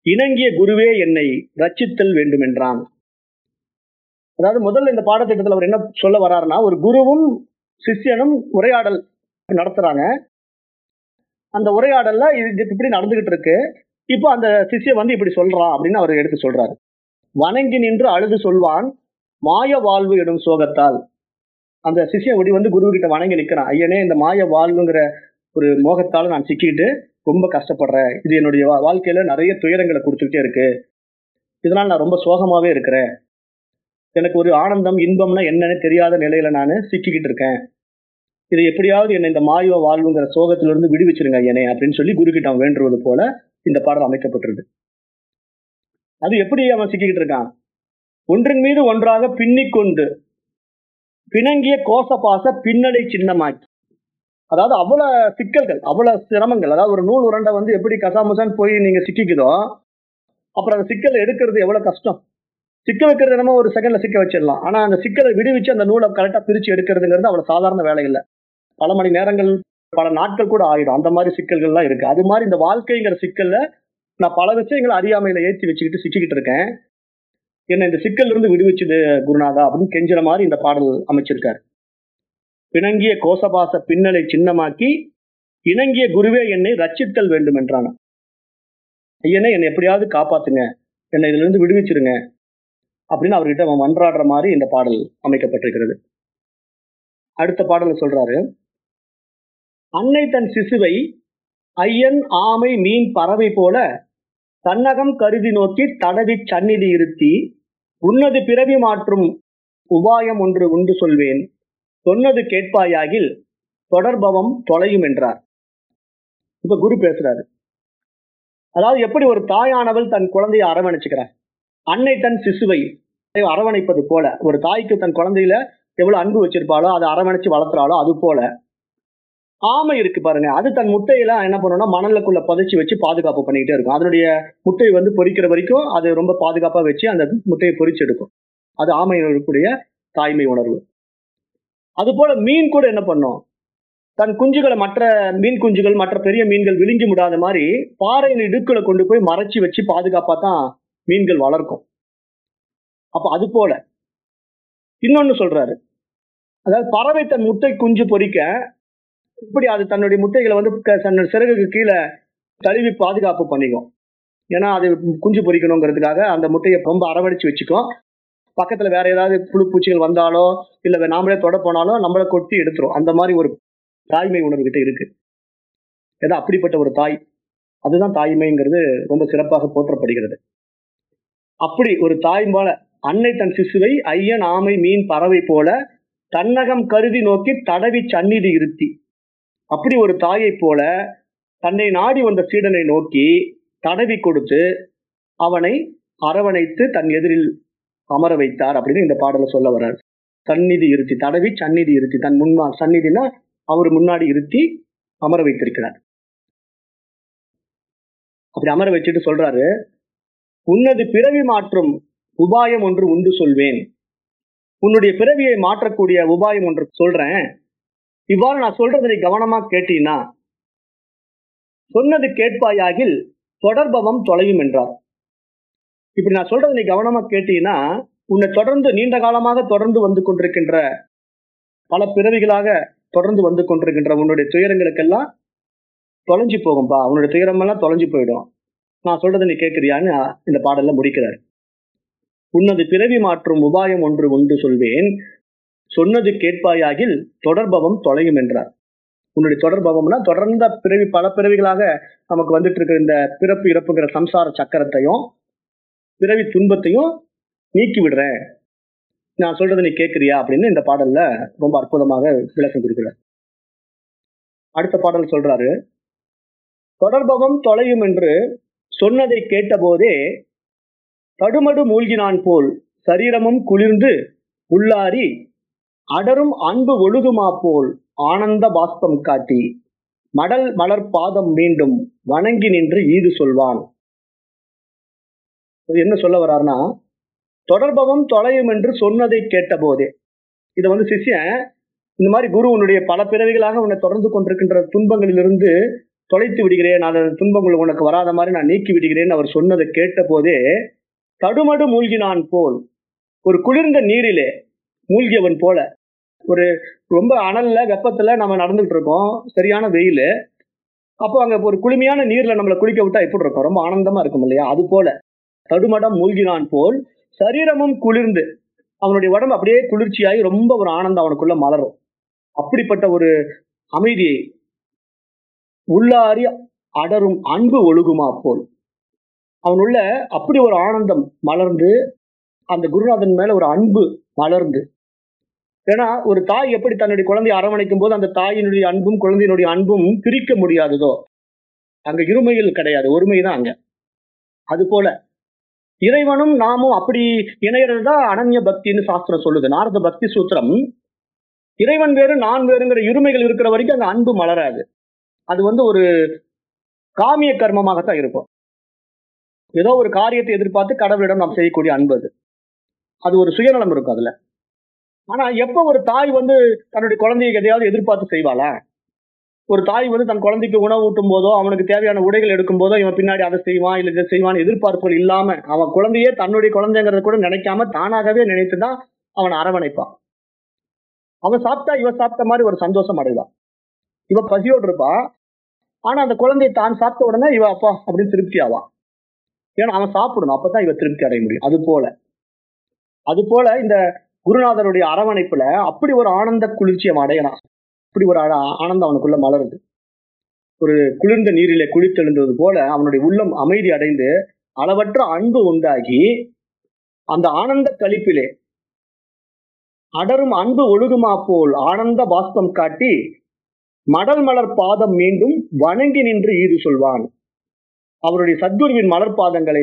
இணங்கிய குருவே என்னை ரச்சித்தல் வேண்டுமென்றான். அதாவது முதல்ல இந்த பாடத்திட்டத்தில் அவர் என்ன சொல்ல வர்றாருன்னா ஒரு குருவும் சிஷ்யனும் உரையாடல் நடத்துறாங்க. அந்த உரையாடல்ல இது இப்படி நடந்துகிட்டு இருக்கு. இப்போ அந்த சிஷ்யன் வந்து இப்படி சொல்றான் அப்படின்னு அவர் எடுத்து சொல்றாரு. வணங்கி நின்று அழுது சொல்வான் மாய வாழ்வு எனும் சோகத்தால். அந்த சிஷ்யன் ஒடி வந்து குரு கிட்ட வணங்கி நிற்கிறான் ஐயனே இந்த மாய வாழ்வுங்கிற ஒரு மோகத்தால நான் சிக்கிட்டு ரொம்ப கஷ்டப்படுறேன். இது என்னுடைய வா- வாழ்க்கையில நிறைய துயரங்களை கொடுத்துக்கிட்டே இருக்கு. இதனால நான் ரொம்ப சோகமாவே இருக்கிறேன். எனக்கு ஒரு ஆனந்தம் இன்பம்னா என்னன்னு தெரியாத நிலையில நான் சிக்கிக்கிட்டு இருக்கேன். இது எப்படியாவது என்னை இந்த மாயுவ வாழ்வுங்கிற சோகத்திலிருந்து விடுவிச்சிருங்க என்னை அப்படின்னு சொல்லி குரு கிட்ட அவன் வேண்டுவது போல இந்த பாடல் அமைக்கப்பட்டிருக்கு அது எப்படி அவன் சிக்கிக்கிட்டு இருக்கான்? ஒன்றின் மீது ஒன்றாக பின்னிக்கொண்டு பிணங்கிய கோசபாச பின்னடை சின்னமாக்கி. அதாவது அவ்வளவு சிக்கல்கள் அவ்வளவு சிரமங்கள் அதாவது ஒரு நூல் உரண்டை வந்து எப்படி கசாமுசான்னு போய் நீங்க சிக்கிக்குதோ அப்புறம் அந்த சிக்கல் எடுக்கிறது எவ்வளவு கஷ்டம்? சிக்க வைக்கிறது என்னமோ ஒரு செகண்ட்ல சிக்க வச்சிடலாம். ஆனா அந்த சிக்கலை விடுவிச்சு அந்த நூலை கரெக்டா பிரிச்சு எடுக்கிறதுங்கிறது அவ்வளவு சாதாரண வேலை இல்லை. பல மணி நேரங்கள் பல நாட்கள் கூட ஆயிடும். அந்த மாதிரி சிக்கல்கள்லாம் இருக்கு. அது மாதிரி இந்த வாழ்க்கைங்கிற சிக்கல்ல நான் பல விஷயங்களை அறியாமையில ஏற்றி வச்சுக்கிட்டு சிக்கிக்கிட்டு இருக்கேன். என்ன இந்த சிக்கல் இருந்து விடுவிச்சது குருநாதா அப்படின்னு கெஞ்சுற மாதிரி இந்த பாடல் அமைச்சிருக்காரு. பிணங்கிய கோசபாச பின்னலை சின்னமாக்கி இணங்கிய குருவே என்னை ரச்சித்தல் வேண்டும் என்றான ஐயனே என்னை எப்படியாவது காப்பாத்துங்க. என்னை இதுல இருந்து விடுவிச்சிருங்க. அப்படின்னு அவர்கிட்ட அவன் மன்றாடுற மாதிரி இந்த பாடல் அமைக்கப்பட்டிருக்கிறது. அடுத்த பாடல சொல்றாரு. அன்னை தன் சிசுவை ஐயன் ஆமை மீன் பறவை போல தன்னகம் கருதி நோக்கி தடவி சந்நிதி இருத்தி உன்னது பிறவி மாற்றும் உபாயம் ஒன்று உண்டு சொல்வேன் சொன்னது கேட்பாயாகில் தொடர்பவம் தொலையும் என்றார். இப்ப குரு பேசுறாரு. அதாவது எப்படி ஒரு தாயானவள் தன் குழந்தையை அரவணைச்சுக்கிறார் அன்னை தன் சிசுவை அரவணைப்பது போல ஒரு தாய்க்கு தன் குழந்தையில எவ்வளவு அன்பு வச்சிருப்பாளோ அதை அரவணைச்சு வளர்த்துறாளோ அது போல. ஆமை இருக்கு பாருங்க அது தன் முட்டையில என்ன பண்ணும்னா மணலுக்குள்ள புதைச்சி வச்சு பாதுகாப்பு பண்ணிக்கிட்டே இருக்கும். அதனுடைய முட்டை வந்து பொறிக்கிற வரைக்கும் அது ரொம்ப பாதுகாப்பா வச்சு அந்த முட்டையை பொறிச்சு எடுக்கும் அது ஆமையினுடைய தாய்மை உணர்வு. அது போல மீன் கூட என்ன பண்ணும்? தன் குஞ்சுகளை மற்ற மீன் குஞ்சுகள் மற்ற பெரிய மீன்கள் விழுங்கி முடாத மாதிரி பாறையின் இடுக்களை கொண்டு போய் மறைச்சி வச்சு பாதுகாப்பா தான் மீன்கள் வளர்க்கும். அப்ப அது போல. இன்னொன்னு சொல்றாரு. அதாவது பறவை தன் முட்டை குஞ்சு பொறிக்க இப்படி அது தன்னுடைய முட்டைகளை வந்து க- தன்னோட சிறகுக்கு கீழே தழுவி பாதுகாப்பு பண்ணிக்கும். ஏன்னா அது குஞ்சு பொறிக்கணுங்கிறதுக்காக அந்த முட்டையை ரொம்ப அரவணைச்சு வச்சுக்கும். பக்கத்துல வேற ஏதாவது புழு பூச்சிகள் வந்தாலோ இல்ல நாமளே தொட போனாலோ நம்மளை கொட்டி எடுத்துரும். அந்த மாதிரி ஒரு தாய்மை உணர்வு கிட்ட இருக்கு. ஏதோ அப்படிப்பட்ட ஒரு தாய். அதுதான் தாய்மைங்கிறது ரொம்ப சிறப்பாக போற்றப்படுகிறது. அப்படி ஒரு தாய் போல அன்னை தன் சிசுவை ஐயன் ஆமை மீன் பறவை போல தன்னகம் கருதி நோக்கி தடவி சந்நிதி இருத்தி. அப்படி ஒரு தாயை போல தன்னை நாடி வந்த சீடனை நோக்கி தடவி கொடுத்து அவனை அரவணைத்து தன் எதிரில் அமர வைத்தார் அப்படின்னு இந்த பாடல சொல்ல வர்றார். சந்நிதி இருத்தி தடவி சந்நிதி இருத்தி தன் முன்னா சந்நிதினா அவர் முன்னாடி இருத்தி அமர வைத்திருக்கிறார். அப்படி அமர வச்சுட்டு சொல்றாரு உன்னது பிறவி மாற்றும் உபாயம் ஒன்று உண்டு சொல்வேன். உன்னுடைய பிறவியை மாற்றக்கூடிய உபாயம் ஒன்று சொல்றேன். இவ்வாறு நான் சொல்றதை நீ கவனமா கேட்டீனா சொன்னது கேட்பாயாகில் தொடர்பவம் தொலையும் என்றார். இப்படி நான் சொல்றதை நீ கவனமா கேட்டீங்கன்னா உன்னை தொடர்ந்து நீண்ட காலமாக தொடர்ந்து வந்து கொண்டிருக்கின்ற பல பிறவிகளாக தொடர்ந்து வந்து கொண்டிருக்கின்ற உன்னுடைய துயரங்களுக்கெல்லாம் தொலைஞ்சு போகும்பா. உன்னுடைய துயரமெல்லாம் தொலைஞ்சு போயிடும். நான் சொல்றதை நீ கேட்கிறியான்னு இந்த பாடல்ல முடிக்கிறார். உன்னது பிறவி மாற்றும் உபாயம் ஒன்று உண்டு சொல்வேன். சொன்னது கேட்பாயாகில் தொடர்பவம் தொலையும் என்றார். உன்னுடைய தொடர்பவம்னா தொடர்ந்த பிறவி பல பிறவிகளாக நமக்கு வந்துட்டு இருக்கிற இந்த பிறப்பு இறப்புங்கிற சம்சார சக்கரத்தையும் பிறவி துன்பத்தையும் நீக்கி விடுறேன். நான் சொல்றதை நீ கேட்கிறியா அப்படின்னு இந்த பாடல்ல ரொம்ப அற்புதமாக விளக்கம் கொடுக்கிறார். அடுத்த பாடல் சொல்றாரு தொடர்பவம் தொலையும் என்று சொன்னதை கேட்டபோதே தடுமடு மூழ்கினான் போல் சரீரமும் குளிர்ந்து உள்ளாரி அடரும் அன்பு ஒழுகுமா போல் ஆனந்த பாஸ்பம் காட்டி மடல் மலர் பாதம் மீண்டும் வணங்கி நின்று ஈது சொல்வான். என்ன சொல்ல வர்றாருன்னா தொடர்பவம் தொலையும் என்று சொன்னதை கேட்டபோதே. இதை வந்து சிஷ்யன் இந்த மாதிரி குரு உன்னுடைய பல பிறவிகளாக உன்னை தொடர்ந்து கொண்டிருக்கின்ற துன்பங்களிலிருந்து தொலைத்து விடுகிறேன் அந்த துன்பங்கள் உனக்கு வராத மாதிரி நான் நீக்கி விடுகிறேன் அவர் சொன்னதை கேட்ட போதே தடுமடு மூழ்கினான் போல் ஒரு குளிர்ந்த நீரிலே மூழ்கியவன் போல. ஒரு ரொம்ப அனல்ல வெப்பத்துல நம்ம நடந்துகிட்டு இருக்கோம் சரியான வெயில். அப்போ அங்க ஒரு குளுமையான நீர்ல நம்மளை குளிக்க விட்டா எப்படி இருக்கும்? ரொம்ப ஆனந்தமா இருக்கும் இல்லையா? அது போல. தடுமடம் மூழ்கினான் போல் சரீரமும் குளிர்ந்து அவனுடைய உடம்பு அப்படியே குளிர்ச்சியாகி ரொம்ப ஒரு ஆனந்தம் அவனுக்குள்ள மலரும். அப்படிப்பட்ட ஒரு அமைதியை உள்ளாரி அடரும் அன்பு ஒழுகுமா போல். அவனுள்ள அப்படி ஒரு ஆனந்தம் மலர்ந்து அந்த குருநாதன் மேல ஒரு அன்பு மலர்ந்து. ஏன்னா ஒரு தாய் எப்படி தன்னுடைய குழந்தையை அரவணைக்கும் போது அந்த தாயினுடைய அன்பும் குழந்தையினுடைய அன்பும் பிரிக்க முடியாததோ அங்க இருமைகள் கிடையாது. ஒருமைதான் அங்க. அது போல இறைவனும் நாமும் அப்படி இணையிறது தான் அனன்ய பக்தின்னு சாஸ்திரம் சொல்லுது. நாரத பக்தி சூத்திரம் இறைவன் வேறு நான் வேறுங்கிற இருமைகள் இருக்கிற வரைக்கும் அங்க அன்பு மலராது. அது வந்து ஒரு காமிய கர்மமாகத்தான் இருக்கும். ஏதோ ஒரு காரியத்தை எதிர்பார்த்து கடவுளிடம் நாம் செய்யக்கூடிய அன்பு அது. அது ஒரு சுயநலம் இருக்கும் அதுல. ஆனா எப்ப ஒரு தாய் வந்து தன்னுடைய குழந்தையை எதையாவது எதிர்பார்த்து செய்வாளா? ஒரு தாய் வந்து தன் குழந்தைக்கு உணவு ஊட்டும் போதோ அவனுக்கு தேவையான உடைகள் எடுக்கும் போதோ இவன் பின்னாடி அதை செய்வான் இல்லை இதை செய்வான் எதிர்பார்ப்புகள் இல்லாம அவன் குழந்தையே தன்னுடைய குழந்தைங்கிறத கூட நினைக்காம தானாகவே நினைத்துதான் அவன் அரவணைப்பான். அவன் சாப்பிட்டா இவன் சாப்பிட்ட மாதிரி ஒரு சந்தோஷம் அடைவான். இவன் பசியோடு இருப்பான். ஆனா அந்த குழந்தை தான் சாப்பிட்ட உடனே இவ அப்பா அப்படின்னு திருப்தி ஆவான் ஏன்னா அவன் சாப்பிடணும். அப்பதான் இவ திருப்தி அடைய முடியும். அது போல. அது போல இந்த குருநாதருடைய அரவணைப்புல அப்படி ஒரு ஆனந்த குளிர்ச்சி அவன் அடையலாம். அப்படி ஒரு ஆனந்தம் அவனுக்குள்ள மலருது. ஒரு குளிர்ந்த நீரிலே குளித்தெழுந்தது போல அவனுடைய உள்ளம் அமைதி அடைந்து அளவற்ற அன்பு உண்டாகி அந்த ஆனந்த கழிப்பிலே அடரும் அன்பு ஒழுகுமா போல் ஆனந்த பாஸ்பம் காட்டி மடல் மலர் பாதம் மீண்டும் வணங்கி நின்று ஈடு சொல்வான். அவருடைய சத்குருவின் மலர் பாதங்களை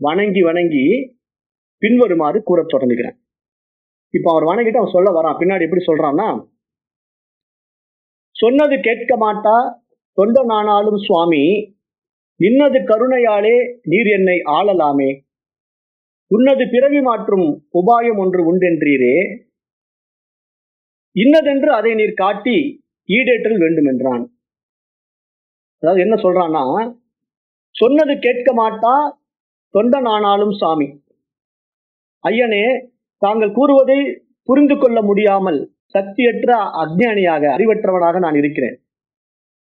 வணங்கி வணங்கி பின்வருமாறு கூற தொடங்குகிறேன். இப்ப அவர் வணங்கிட்டு அவன் சொல்ல வரான். பின்னாடி எப்படி சொல்றான்னா சொன்னது கேட்க மாட்டா தொண்ட நானாலும் சுவாமி நின்னது கருணையாலே நீர் என்னை ஆளலாமே. உன்னது பிறவி மாற்றும் உபாயம் ஒன்று உண்டென்றீரே. இன்னதென்று அதை நீர் காட்டி ஈடேற்றல் வேண்டும் என்றான் அதாவது என்ன சொல்றான்னா சொன்னது கேட்க மாட்டா தொண்டனானாலும் சாமி. ஐயனே தாங்கள் கூறுவதை புரிந்து கொள்ள முடியாமல் சக்தியற்ற அஜ்ஞானியாக அறிவற்றவனாக நான் இருக்கிறேன்.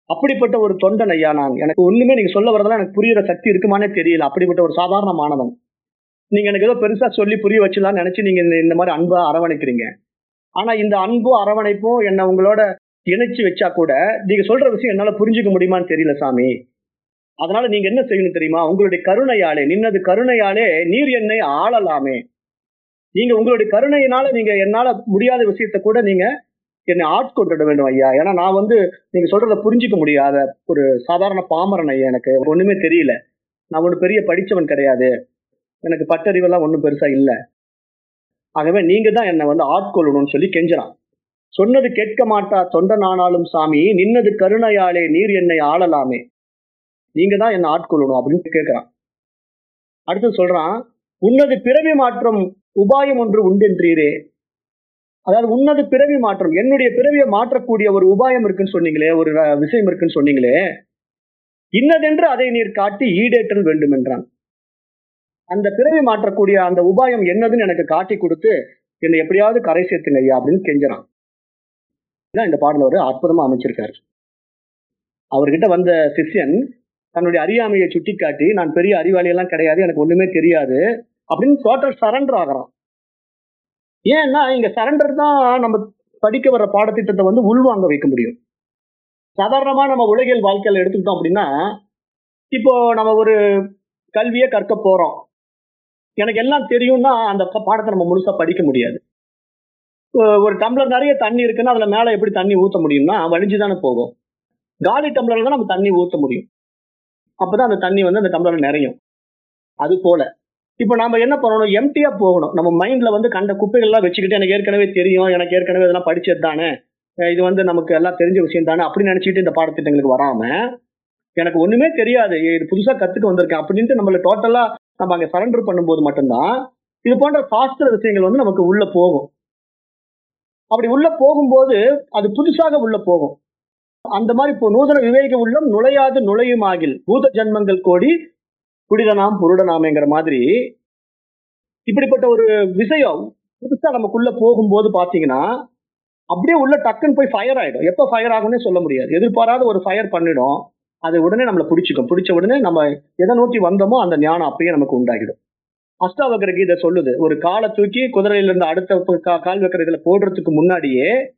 அப்படிப்பட்ட ஒரு தொண்டன் ஐயா நான். எனக்கு ஒண்ணுமே நீங்க சொல்ல வரதெல்லாம் எனக்கு புரியுற சக்தி இருக்குமானே தெரியல. அப்படிப்பட்ட ஒரு சாதாரண மாணவன். நீங்க எனக்கு ஏதோ பெருசா சொல்லி புரிய வச்சலாம்னு நினைச்சு நீங்க இந்த- இந்த மாதிரி அன்பா அரவணைக்கிறீங்க. ஆனா இந்த அன்பும் அரவணைப்பும் என்ன உங்களோட இணைச்சு வச்சா கூட நீங்க சொல்ற விஷயம் என்னால புரிஞ்சுக்க முடியுமான்னு தெரியல சாமி. அதனால நீங்க என்ன செய்யணும் தெரியுமா? உங்களுடைய கருணையாலே நின்னது கருணையாலே நீர் என்னை ஆளலாமே. நீங்க உங்களுடைய கருணையினால நீங்க என்னால முடியாத விஷயத்த கூட நீங்க என்னை ஆட்கொண்டுட வேண்டும் ஐயா. ஏன்னா நான் வந்து நீங்க சொல்றத புரிஞ்சுக்க முடியாத ஒரு சாதாரண பாமரன் ஐயா எனக்கு. ஒண்ணுமே தெரியல. நான் ஒண்ணு பெரிய படிச்சவன் கிடையாது. எனக்கு பட்டறிவெல்லாம் ஒன்றும் பெருசா இல்லை. ஆகவே நீங்க தான் என்னை வந்து ஆட்கொள்ளணும்னு சொல்லி கெஞ்சலாம் சொன்னது கேட்க மாட்டா தொண்டனானாலும் சாமி நின்னது கருணையாலே நீர் என்னை ஆளலாமே. நீங்க தான் என்னை ஆட்கொள்ளணும் அப்படின்னு கேட்கிறான். அடுத்து சொல்றான் உன்னது பிறவி மாற்றம் உபாயம் ஒன்று உண்டென்றீரே. அதாவது உன்னது பிறவி மாற்றம் என்னுடைய பிறவியை மாற்றக்கூடிய ஒரு உபாயம் இருக்குன்னு சொன்னீங்களே ஒரு விஷயம் இருக்குன்னு சொன்னீங்களே. இன்னதென்று அதை நீர் காட்டி ஈடேற்றல் வேண்டும் என்றான் அந்த பிறவி மாற்றக்கூடிய அந்த உபாயம் என்னதுன்னு எனக்கு காட்டி கொடுத்து என்னை எப்படியாவது கரை சேர்த்துங்க ஐயா அப்படின்னு கெஞ்சிறான். தான் இந்த பாடல் ஒரு அற்புதமாக அமைச்சிருக்காரு. அவர்கிட்ட வந்த சிஷ்யன் தன்னுடைய அறியாமையை சுட்டிக்காட்டி நான் பெரிய அறிவாளியெல்லாம் கிடையாது எனக்கு ஒண்ணுமே தெரியாது அப்படின்னு டோட்டல் சரண்டர் ஆகிறான். ஏன்னா இங்க சரண்டர் தான் நம்ம படிக்க வர பாடத்திட்டத்தை வந்து உள்வாங்க வைக்க முடியும். சாதாரணமா நம்ம உலகியல் வாழ்க்கையில எடுத்துக்கிட்டோம் அப்படின்னா இப்போ நம்ம ஒரு கல்வியை கற்க போறோம். எனக்கு எல்லாம் தெரியும்னா அந்த பாடத்தை நம்ம முழுசா படிக்க முடியாது. ஒரு டம்ளர் நிறைய தண்ணி இருக்குன்னா அதுல மேல எப்படி தண்ணி ஊத்த முடியும்னா வழிஞ்சு தானே போகும். காலி டம்ளர்ல தான் நம்ம தண்ணி ஊத்த முடியும். அப்பதான் அந்த தண்ணி வந்து அந்த டம்ளர்ல நிறையும். அது போல. இப்போ நம்ம என்ன பண்ணணும்? எம்டியா போகணும். நம்ம மைண்ட்ல வந்து கண்ட குப்பைகள்லாம் வச்சுக்கிட்டு எனக்கு ஏற்கனவே தெரியும். எனக்கு ஏற்கனவே இதெல்லாம் படிச்சது தானே. இது வந்து நமக்கு எல்லாம் தெரிஞ்ச விஷயம் தானே அப்படின்னு நினைச்சிட்டு இந்த பாடத்திட்டங்களுக்கு வராம எனக்கு ஒண்ணுமே தெரியாது. இது புதுசா கத்துக்க வந்திருக்கேன் அப்படின்ட்டு நம்மள டோட்டலா நம்ம அங்க சரண்டர் பண்ணும்போது மட்டும்தான் இது போன்ற சாஸ்திர விஷயங்கள் வந்து நமக்கு உள்ள போகும். அப்படி உள்ள போகும்போது அது புதுசாக உள்ள போகும். அந்த மாதிரி இப்போ நூதன விவேக உள்ளம் நுழையாது நுழையும் ஆகில் பூத ஜன்மங்கள் கோடி குடிதனாம் புருடனாமேங்கிற மாதிரி இப்படிப்பட்ட ஒரு விஷயம் புதுசா நமக்குள்ள போகும்போது பாத்தீங்கன்னா அப்படியே உள்ள டக்குன்னு போய் ஃபயர் ஆயிடும். எப்ப ஃபயர் ஆகும்னே சொல்ல முடியாது. எதிர்பாராத ஒரு ஃபயர் பண்ணிடும். அது உடனே நம்மளை பிடிச்சிக்கும். பிடிச்ச உடனே நம்ம எதை நோக்கி வந்தோமோ அந்த ஞானம் அப்பயே நமக்கு உண்டாகிடும். அஷ்டாவகர கீதை சொல்லுது. ஒரு காலை தூக்கி குதிரையில இருந்து அடுத்த கா- கால் வைக்கிற இதுல போடுறதுக்கு முன்னாடியே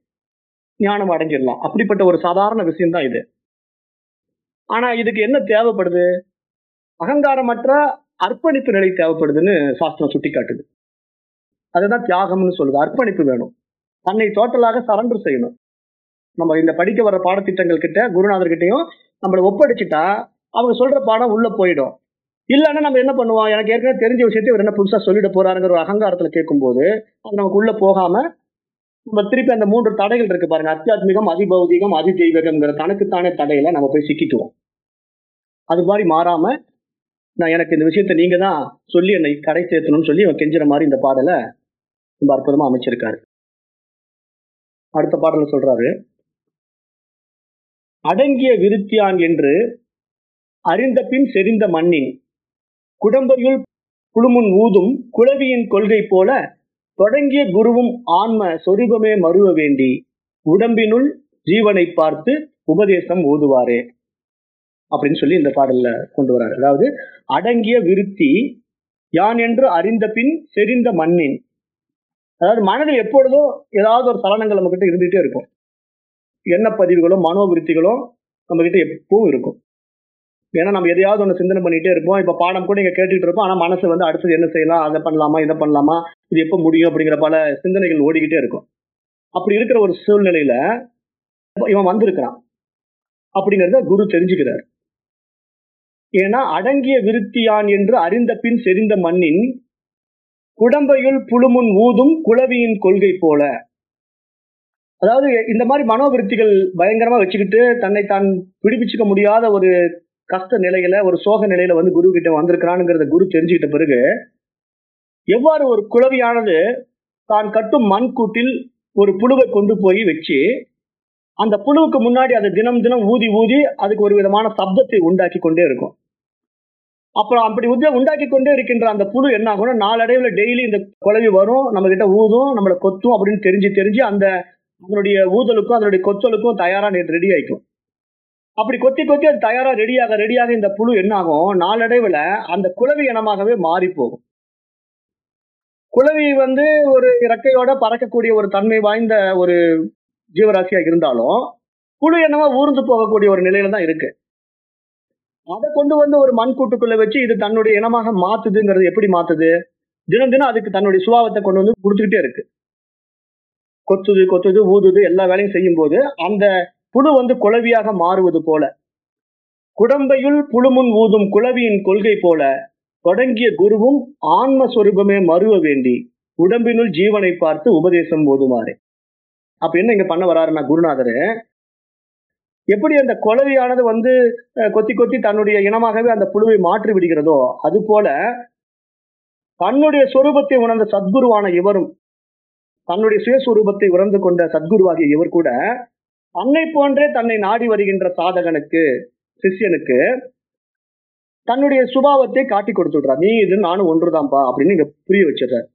ஞானம் அடைஞ்சிடலாம். அப்படிப்பட்ட ஒரு சாதாரண விஷயம் தான் இது. ஆனா இதுக்கு என்ன தேவைப்படுது? அகங்காரமற்ற அர்ப்பணிப்பு நிலை தேவைப்படுதுன்னு சாஸ்திரம் சுட்டி காட்டுது அதுதான் தியாகம்னு சொல்லுது. அர்ப்பணிப்பு வேணும். தன்னை டோட்டலாக சரண்டர் செய்யணும். நம்ம இந்த படிக்க வர பாடத்திட்டங்கள் கிட்ட குருநாதர் கிட்டயும் நம்மளை ஒப்படைச்சிட்டா அவங்க சொல்ற பாடம் உள்ள போயிடும். இல்லைன்னா நம்ம என்ன பண்ணுவோம்? எனக்கு ஏற்கனவே தெரிஞ்ச விஷயத்தை இவர் என்ன புதுசாக சொல்லிட போறாருங்கிற ஒரு அகங்காரத்துல கேட்கும்போது அது நமக்கு உள்ள போகாம நம்ம திருப்பி அந்த மூன்று தடைகள் இருக்கு பாருங்க. அத்தியாத்மிகம் அதிபௌதிகம் அதிதெய்வகம்ங்கிற தனக்குத்தானே தடையில நம்ம போய் சிக்கிக்குவோம். அது மாதிரி மாறாம நான் எனக்கு இந்த விஷயத்தை நீங்க தான் சொல்லி என்னை கடை சேர்த்தணும்னு சொல்லி இவன் கெஞ்சுற மாதிரி இந்த பாடலை ரொம்ப அற்புதமா அமைச்சிருக்காரு. அடுத்த பாடல சொல்றாரு அடங்கிய விருத்தியான் என்று அறிந்த பின் செறிந்த மண்ணின் குடம்பையுள் குழுமுன் ஊதும் குளவியின் கொள்கை போல தொடங்கிய குருவும் ஆன்ம சொரூபமே மறுவ வேண்டி உடம்பினுள் ஜீவனை பார்த்து உபதேசம் ஓதுவாரே அப்படின்னு சொல்லி இந்த பாடல்ல கொண்டு வராரு. அதாவது அடங்கிய விருத்தி யான் என்று அறிந்த பின் செறிந்த மண்ணின். அதாவது மனதில் எப்பொழுதும் ஏதாவது ஒரு சலனங்கள் நம்ம கிட்ட இருந்துகிட்டே இருக்கும். எண்ண பதிவுகளும் மனோவிருத்திகளும் நம்ம கிட்ட எப்பவும் இருக்கும். ஏன்னா நம்ம எதையாவது ஒன்று சிந்தனை பண்ணிட்டே இருப்போம். இப்போ பாடம் கூட இங்கே கேட்டுட்டு இருப்போம். ஆனால் மனசு வந்து அடுத்தது என்ன செய்யலாம்? அதை பண்ணலாமா? இதை பண்ணலாமா? இது எப்போ முடியும்? அப்படிங்கிற பல சிந்தனைகள் ஓடிக்கிட்டே இருக்கும். அப்படி இருக்கிற ஒரு சூழ்நிலையில இவன் வந்திருக்கிறான். அப்படிங்கிறத குரு தெரிஞ்சுக்கிறார். ஏன்னா அடங்கிய விருத்தியான் என்று அறிந்த பின் செறிந்த மண்ணின் குடம்பையுள் புழுமுன் ஊதும் குளவியின் கொள்கை போல. அதாவது இந்த மாதிரி மனோவிருத்திகள் பயங்கரமா வச்சுக்கிட்டு தன்னை தான் பிடிப்பிச்சுக்க முடியாத ஒரு கஷ்ட நிலையில ஒரு சோக நிலையில வந்து குரு கிட்ட வந்திருக்கிறானுங்கிறத குரு தெரிஞ்சுக்கிட்ட பிறகு எவ்வாறு ஒரு குழவியானது தான் கட்டும் மண் கூட்டில் ஒரு புழுவை கொண்டு போய் வச்சு அந்த புழுவுக்கு முன்னாடி அதை தினம் தினம் ஊதி ஊதி அதுக்கு ஒரு விதமான சப்தத்தை உண்டாக்கி கொண்டே இருக்கும். அப்புறம் அப்படி உத உண்டாக்கி கொண்டே இருக்கின்ற அந்த புழு என்ன ஆகும்னா நாளடைவில் டெய்லி இந்த குழவி வரும் நம்ம கிட்ட ஊதும் நம்மளை கொத்தும் அப்படின்னு தெரிஞ்சு தெரிஞ்சு அந்த அதனுடைய ஊதலுக்கும் அதனுடைய கொத்தலுக்கும் தயாரா ரெடி ஆயிக்கும். அப்படி கொத்தி கொத்தி அது தயாரா ரெடியாக ரெடியாக இந்த புழு என்ன ஆகும் நாளடைவில் அந்த குளவி இனமாகவே மாறி போகும் குளவி வந்து ஒரு இறக்கையோட பறக்கக்கூடிய ஒரு தன்மை வாய்ந்த ஒரு ஜீவராசியா இருந்தாலும் புழு என்னவோ ஊர்ந்து போகக்கூடிய ஒரு நிலையில தான் இருக்கு. அதை கொண்டு வந்து ஒரு மண் கூட்டுக்குள்ள வச்சு இது தன்னுடைய இனமாக மாத்துதுங்கிறது எப்படி மாத்துது? தினம் தினம் அதுக்கு தன்னுடைய சுபாவத்தை கொண்டு வந்து கொடுத்துக்கிட்டே இருக்கு. கொத்துது கொத்துது ஊதுது எல்லா வேலையும் செய்யும் போது அந்த புழு வந்து குளவியாக மாறுவது போல. குடம்பையுள் புழுமுன் ஊதும் குளவியின் கொள்கை போல தொடங்கிய குருவும் ஆன்ம மறுவ வேண்டி உடம்பினுள் ஜீவனை பார்த்து உபதேசம் போதுமாறு அப்ப என்ன இங்க பண்ண வராருன்னா குருநாதர்? எப்படி அந்த குளவியானது வந்து கொத்தி கொத்தி தன்னுடைய இனமாகவே அந்த புழுவை மாற்றி விடுகிறதோ அது போல தன்னுடைய சொரூபத்தை உணர்ந்த சத்குருவான இவரும் தன்னுடைய சுயஸ்வரூபத்தை உணர்ந்து கொண்ட சத்குருவாகிய இவர் கூட தன்னை போன்றே தன்னை நாடி வருகின்ற சாதகனுக்கு சிஷ்யனுக்கு தன்னுடைய சுபாவத்தை காட்டி கொடுத்துடுறா நீ இது நானும் ஒன்றுதான்ப்பா அப்படின்னு இங்க புரிய வச்சிடுறார்.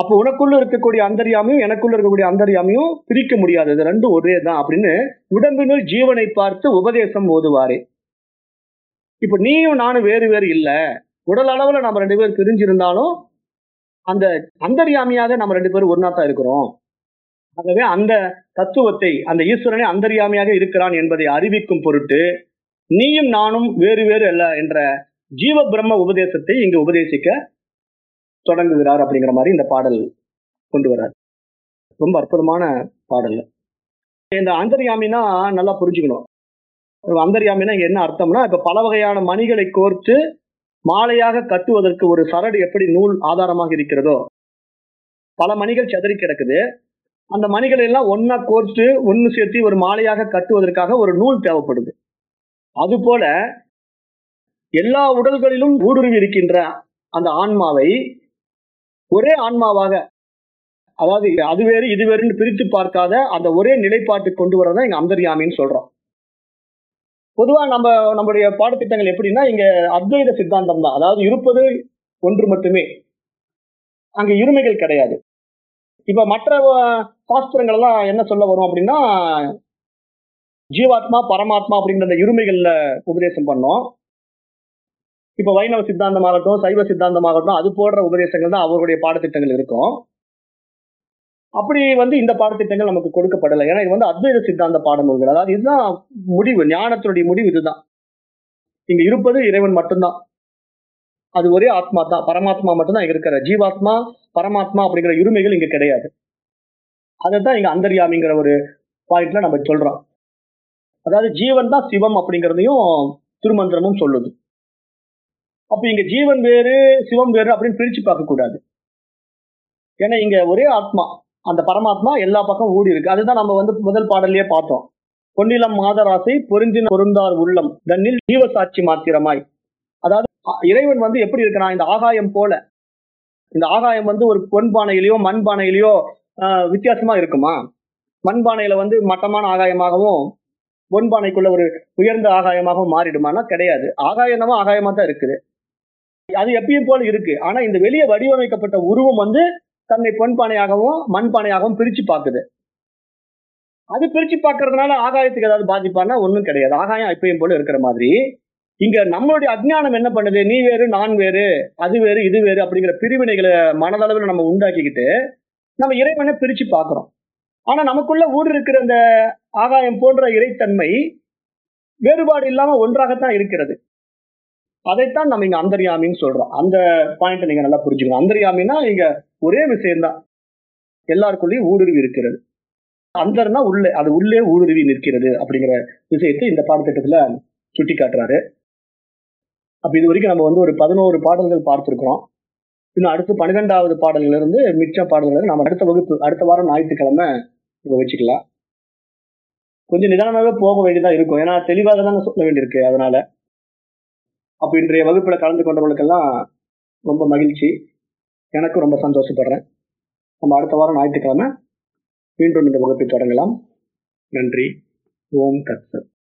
அப்போ உனக்குள்ள இருக்கக்கூடிய அந்தரியாமையும் எனக்குள்ள இருக்கக்கூடிய அந்தரியாமையும் பிரிக்க முடியாது. இது ரெண்டும் ஒரே தான் அப்படின்னு உடம்பினுள் ஜீவனை பார்த்து உபதேசம் ஓதுவாரே இப்ப நீயும் நானும் வேறு வேறு இல்லை. உடல் அளவுல நம்ம ரெண்டு பேரும் பிரிஞ்சிருந்தாலும் அந்த அந்தரியாமையாக நம்ம ரெண்டு பேரும் ஒன்னா தான் இருக்கிறோம். ஆகவே அந்த தத்துவத்தை அந்த ஈஸ்வரனை அந்தரியாமியாக இருக்கிறான் என்பதை அறிவிக்கும் பொருட்டு நீயும் நானும் வேறு வேறு அல்ல என்ற ஜீவ பிரம்ம உபதேசத்தை இங்கு உபதேசிக்க தொடங்குகிறார் அப்படிங்கிற மாதிரி இந்த பாடல் கொண்டு வர்றார். ரொம்ப அற்புதமான பாடல். இந்த அந்தரியாமினா நல்லா புரிஞ்சுக்கணும். அந்தரியாமினா என்ன அர்த்தம்னா இப்ப பல வகையான மணிகளை கோர்த்து மாலையாக கட்டுவதற்கு ஒரு சரடு எப்படி நூல் ஆதாரமாக இருக்கிறதோ பல மணிகள் செதறி கிடக்குது. அந்த மணிகளை எல்லாம் ஒன்னா கோர்த்து ஒன்னு சேர்த்து ஒரு மாலையாக கட்டுவதற்காக ஒரு நூல் தேவைப்படுது. அதுபோல எல்லா உடல்களிலும் ஊடுருவி இருக்கின்ற அந்த ஆன்மாவை ஒரே ஆன்மாவாக அதாவது அது வேறு இது வேறுன்னு பிரித்து பார்க்காத அந்த ஒரே நிலைப்பாட்டு கொண்டு வரதான் எங்க அந்தர்யாமின்னு சொல்றோம். பொதுவா நம்ம நம்முடைய பாடத்திட்டங்கள் எப்படின்னா இங்க அத்வைத சித்தாந்தம் தான் அதாவது இருப்பது ஒன்று மட்டுமே. அங்க இருமைகள் கிடையாது. இப்ப மற்ற சாஸ்திரங்கள் எல்லாம் என்ன சொல்ல வரும் அப்படின்னா ஜீவாத்மா பரமாத்மா அப்படின்ற அந்த இருமைகள்ல உபதேசம் பண்ணோம். இப்ப வைணவ சித்தாந்தமாகட்டும் சைவ சித்தாந்தமாகட்டும் அது போன்ற உபதேசங்கள் தான் அவர்களுடைய பாடத்திட்டங்கள் இருக்கும். அப்படி வந்து இந்த பாடத்திட்டங்கள் நமக்கு கொடுக்கப்படலை. ஏன்னா இது வந்து அத்வைத சித்தாந்த பாடநூல்கள். அதாவது இதுதான் முடிவு ஞானத்தினுடைய முடிவு இதுதான். இங்க இருப்பது இறைவன் மட்டும்தான். அது ஒரே ஆத்மா தான். பரமாத்மா மட்டும்தான் இருக்கிற ஜீவாத்மா பரமாத்மா அப்படிங்கிற இருமைகள் இங்க கிடையாது. அதைத்தான் இங்க அந்தர்யாமிங்கிற ஒரு பாயிண்ட்ல நம்ம சொல்றோம். அதாவது ஜீவன் தான் சிவம் அப்படிங்கிறதையும் திருமந்திரமும் சொல்லுது. அப்ப இங்க ஜீவன் வேறு சிவம் வேறு அப்படின்னு பிரிச்சு பார்க்க கூடாது. ஏன்னா இங்க ஒரே ஆத்மா அந்த பரமாத்மா எல்லா பக்கம் ஊடி இருக்கு. அதுதான் நம்ம வந்து முதல் பாடல்லையே பார்த்தோம். பொன்னிலம் மாதராசை பொருந்தின பொருந்தார் உள்ளம் தன்னில் ஜீவசாட்சி மாத்திரமாய். அதாவது இறைவன் வந்து எப்படி இருக்கிறான்? இந்த ஆகாயம் போல. இந்த ஆகாயம் வந்து ஒரு பொன் பானையிலயோ மண் பானையிலயோ வித்தியாசமா இருக்குமா? மண்பானையில வந்து மட்டமான ஆகாயமாகவும் பொன்பானைக்குள்ள ஒரு உயர்ந்த ஆகாயமாகவும் மாறிடுமானா கிடையாது. ஆகாயமா ஆகாயமா தான் இருக்குது. அது எப்பயும் போல இருக்கு. ஆனா இந்த வெளியே வடிவமைக்கப்பட்ட உருவம் வந்து தன்னை பொன் பானையாகவும் பிரிச்சு பார்க்குது. அது பிரிச்சு பார்க்கறதுனால ஆகாயத்துக்கு ஏதாவது பாதிப்பானா ஒன்றும் கிடையாது. ஆகாயம் எப்பயும் போல இருக்கிற மாதிரி. இங்க நம்மளுடைய அஜ்ஞானம் என்ன பண்ணுது? நீ வேறு நான் வேறு அது வேறு இது வேறு அப்படிங்கிற பிரிவினைகளை மனதளவில் நம்ம உண்டாக்கிக்கிட்டு நம்ம இறைவனை பிரிச்சு பார்க்கிறோம். ஆனா நமக்குள்ள ஊர் இருக்கிற அந்த ஆகாயம் போன்ற இறைத்தன்மை வேறுபாடு இல்லாம ஒன்றாகத்தான் இருக்கிறது. அதைத்தான் நம்ம இங்க அந்தர்யாமின்னு சொல்றோம். அந்த பாயிண்ட் நீங்க நல்லா புரிஞ்சுக்கணும். அந்தர்யாமின்னா இங்க ஒரே விஷயம்தான். எல்லாருக்குள்ளேயும் ஊடுருவி இருக்கிறது. அந்தர்னா உள்ளே அது உள்ளே ஊடுருவி நிற்கிறது அப்படிங்கிற விஷயத்தை இந்த பாடத்திட்டத்துல சுட்டி காட்டுறாரு அப்ப இது வரைக்கும் நம்ம வந்து ஒரு பதினோரு பாடல்கள் பார்த்திருக்கிறோம். இன்னும் அடுத்து பன்னிரெண்டாவது பாடல்கள் இருந்து மிச்ச பாடல்கள் நம்ம அடுத்த வகுப்பு அடுத்த வாரம் ஞாயிற்றுக்கிழமை இதை வச்சுக்கலாம். கொஞ்சம் நிதானமாகவே போக வேண்டியதா இருக்கும். ஏன்னா தெளிவாக தானே சொல்ல வேண்டியிருக்கு அதனால. அப்ப இன்றைய வகுப்புல கலந்து கொண்டவர்களுக்கெல்லாம் ரொம்ப மகிழ்ச்சி. எனக்கும் ரொம்ப சந்தோஷப்படுறேன். நம்ம அடுத்த வாரம் ஞாயிற்றுக்கிழமை மீண்டும் இந்த வகுப்பை தொடங்கலாம். நன்றி. ஓம் தத்சத்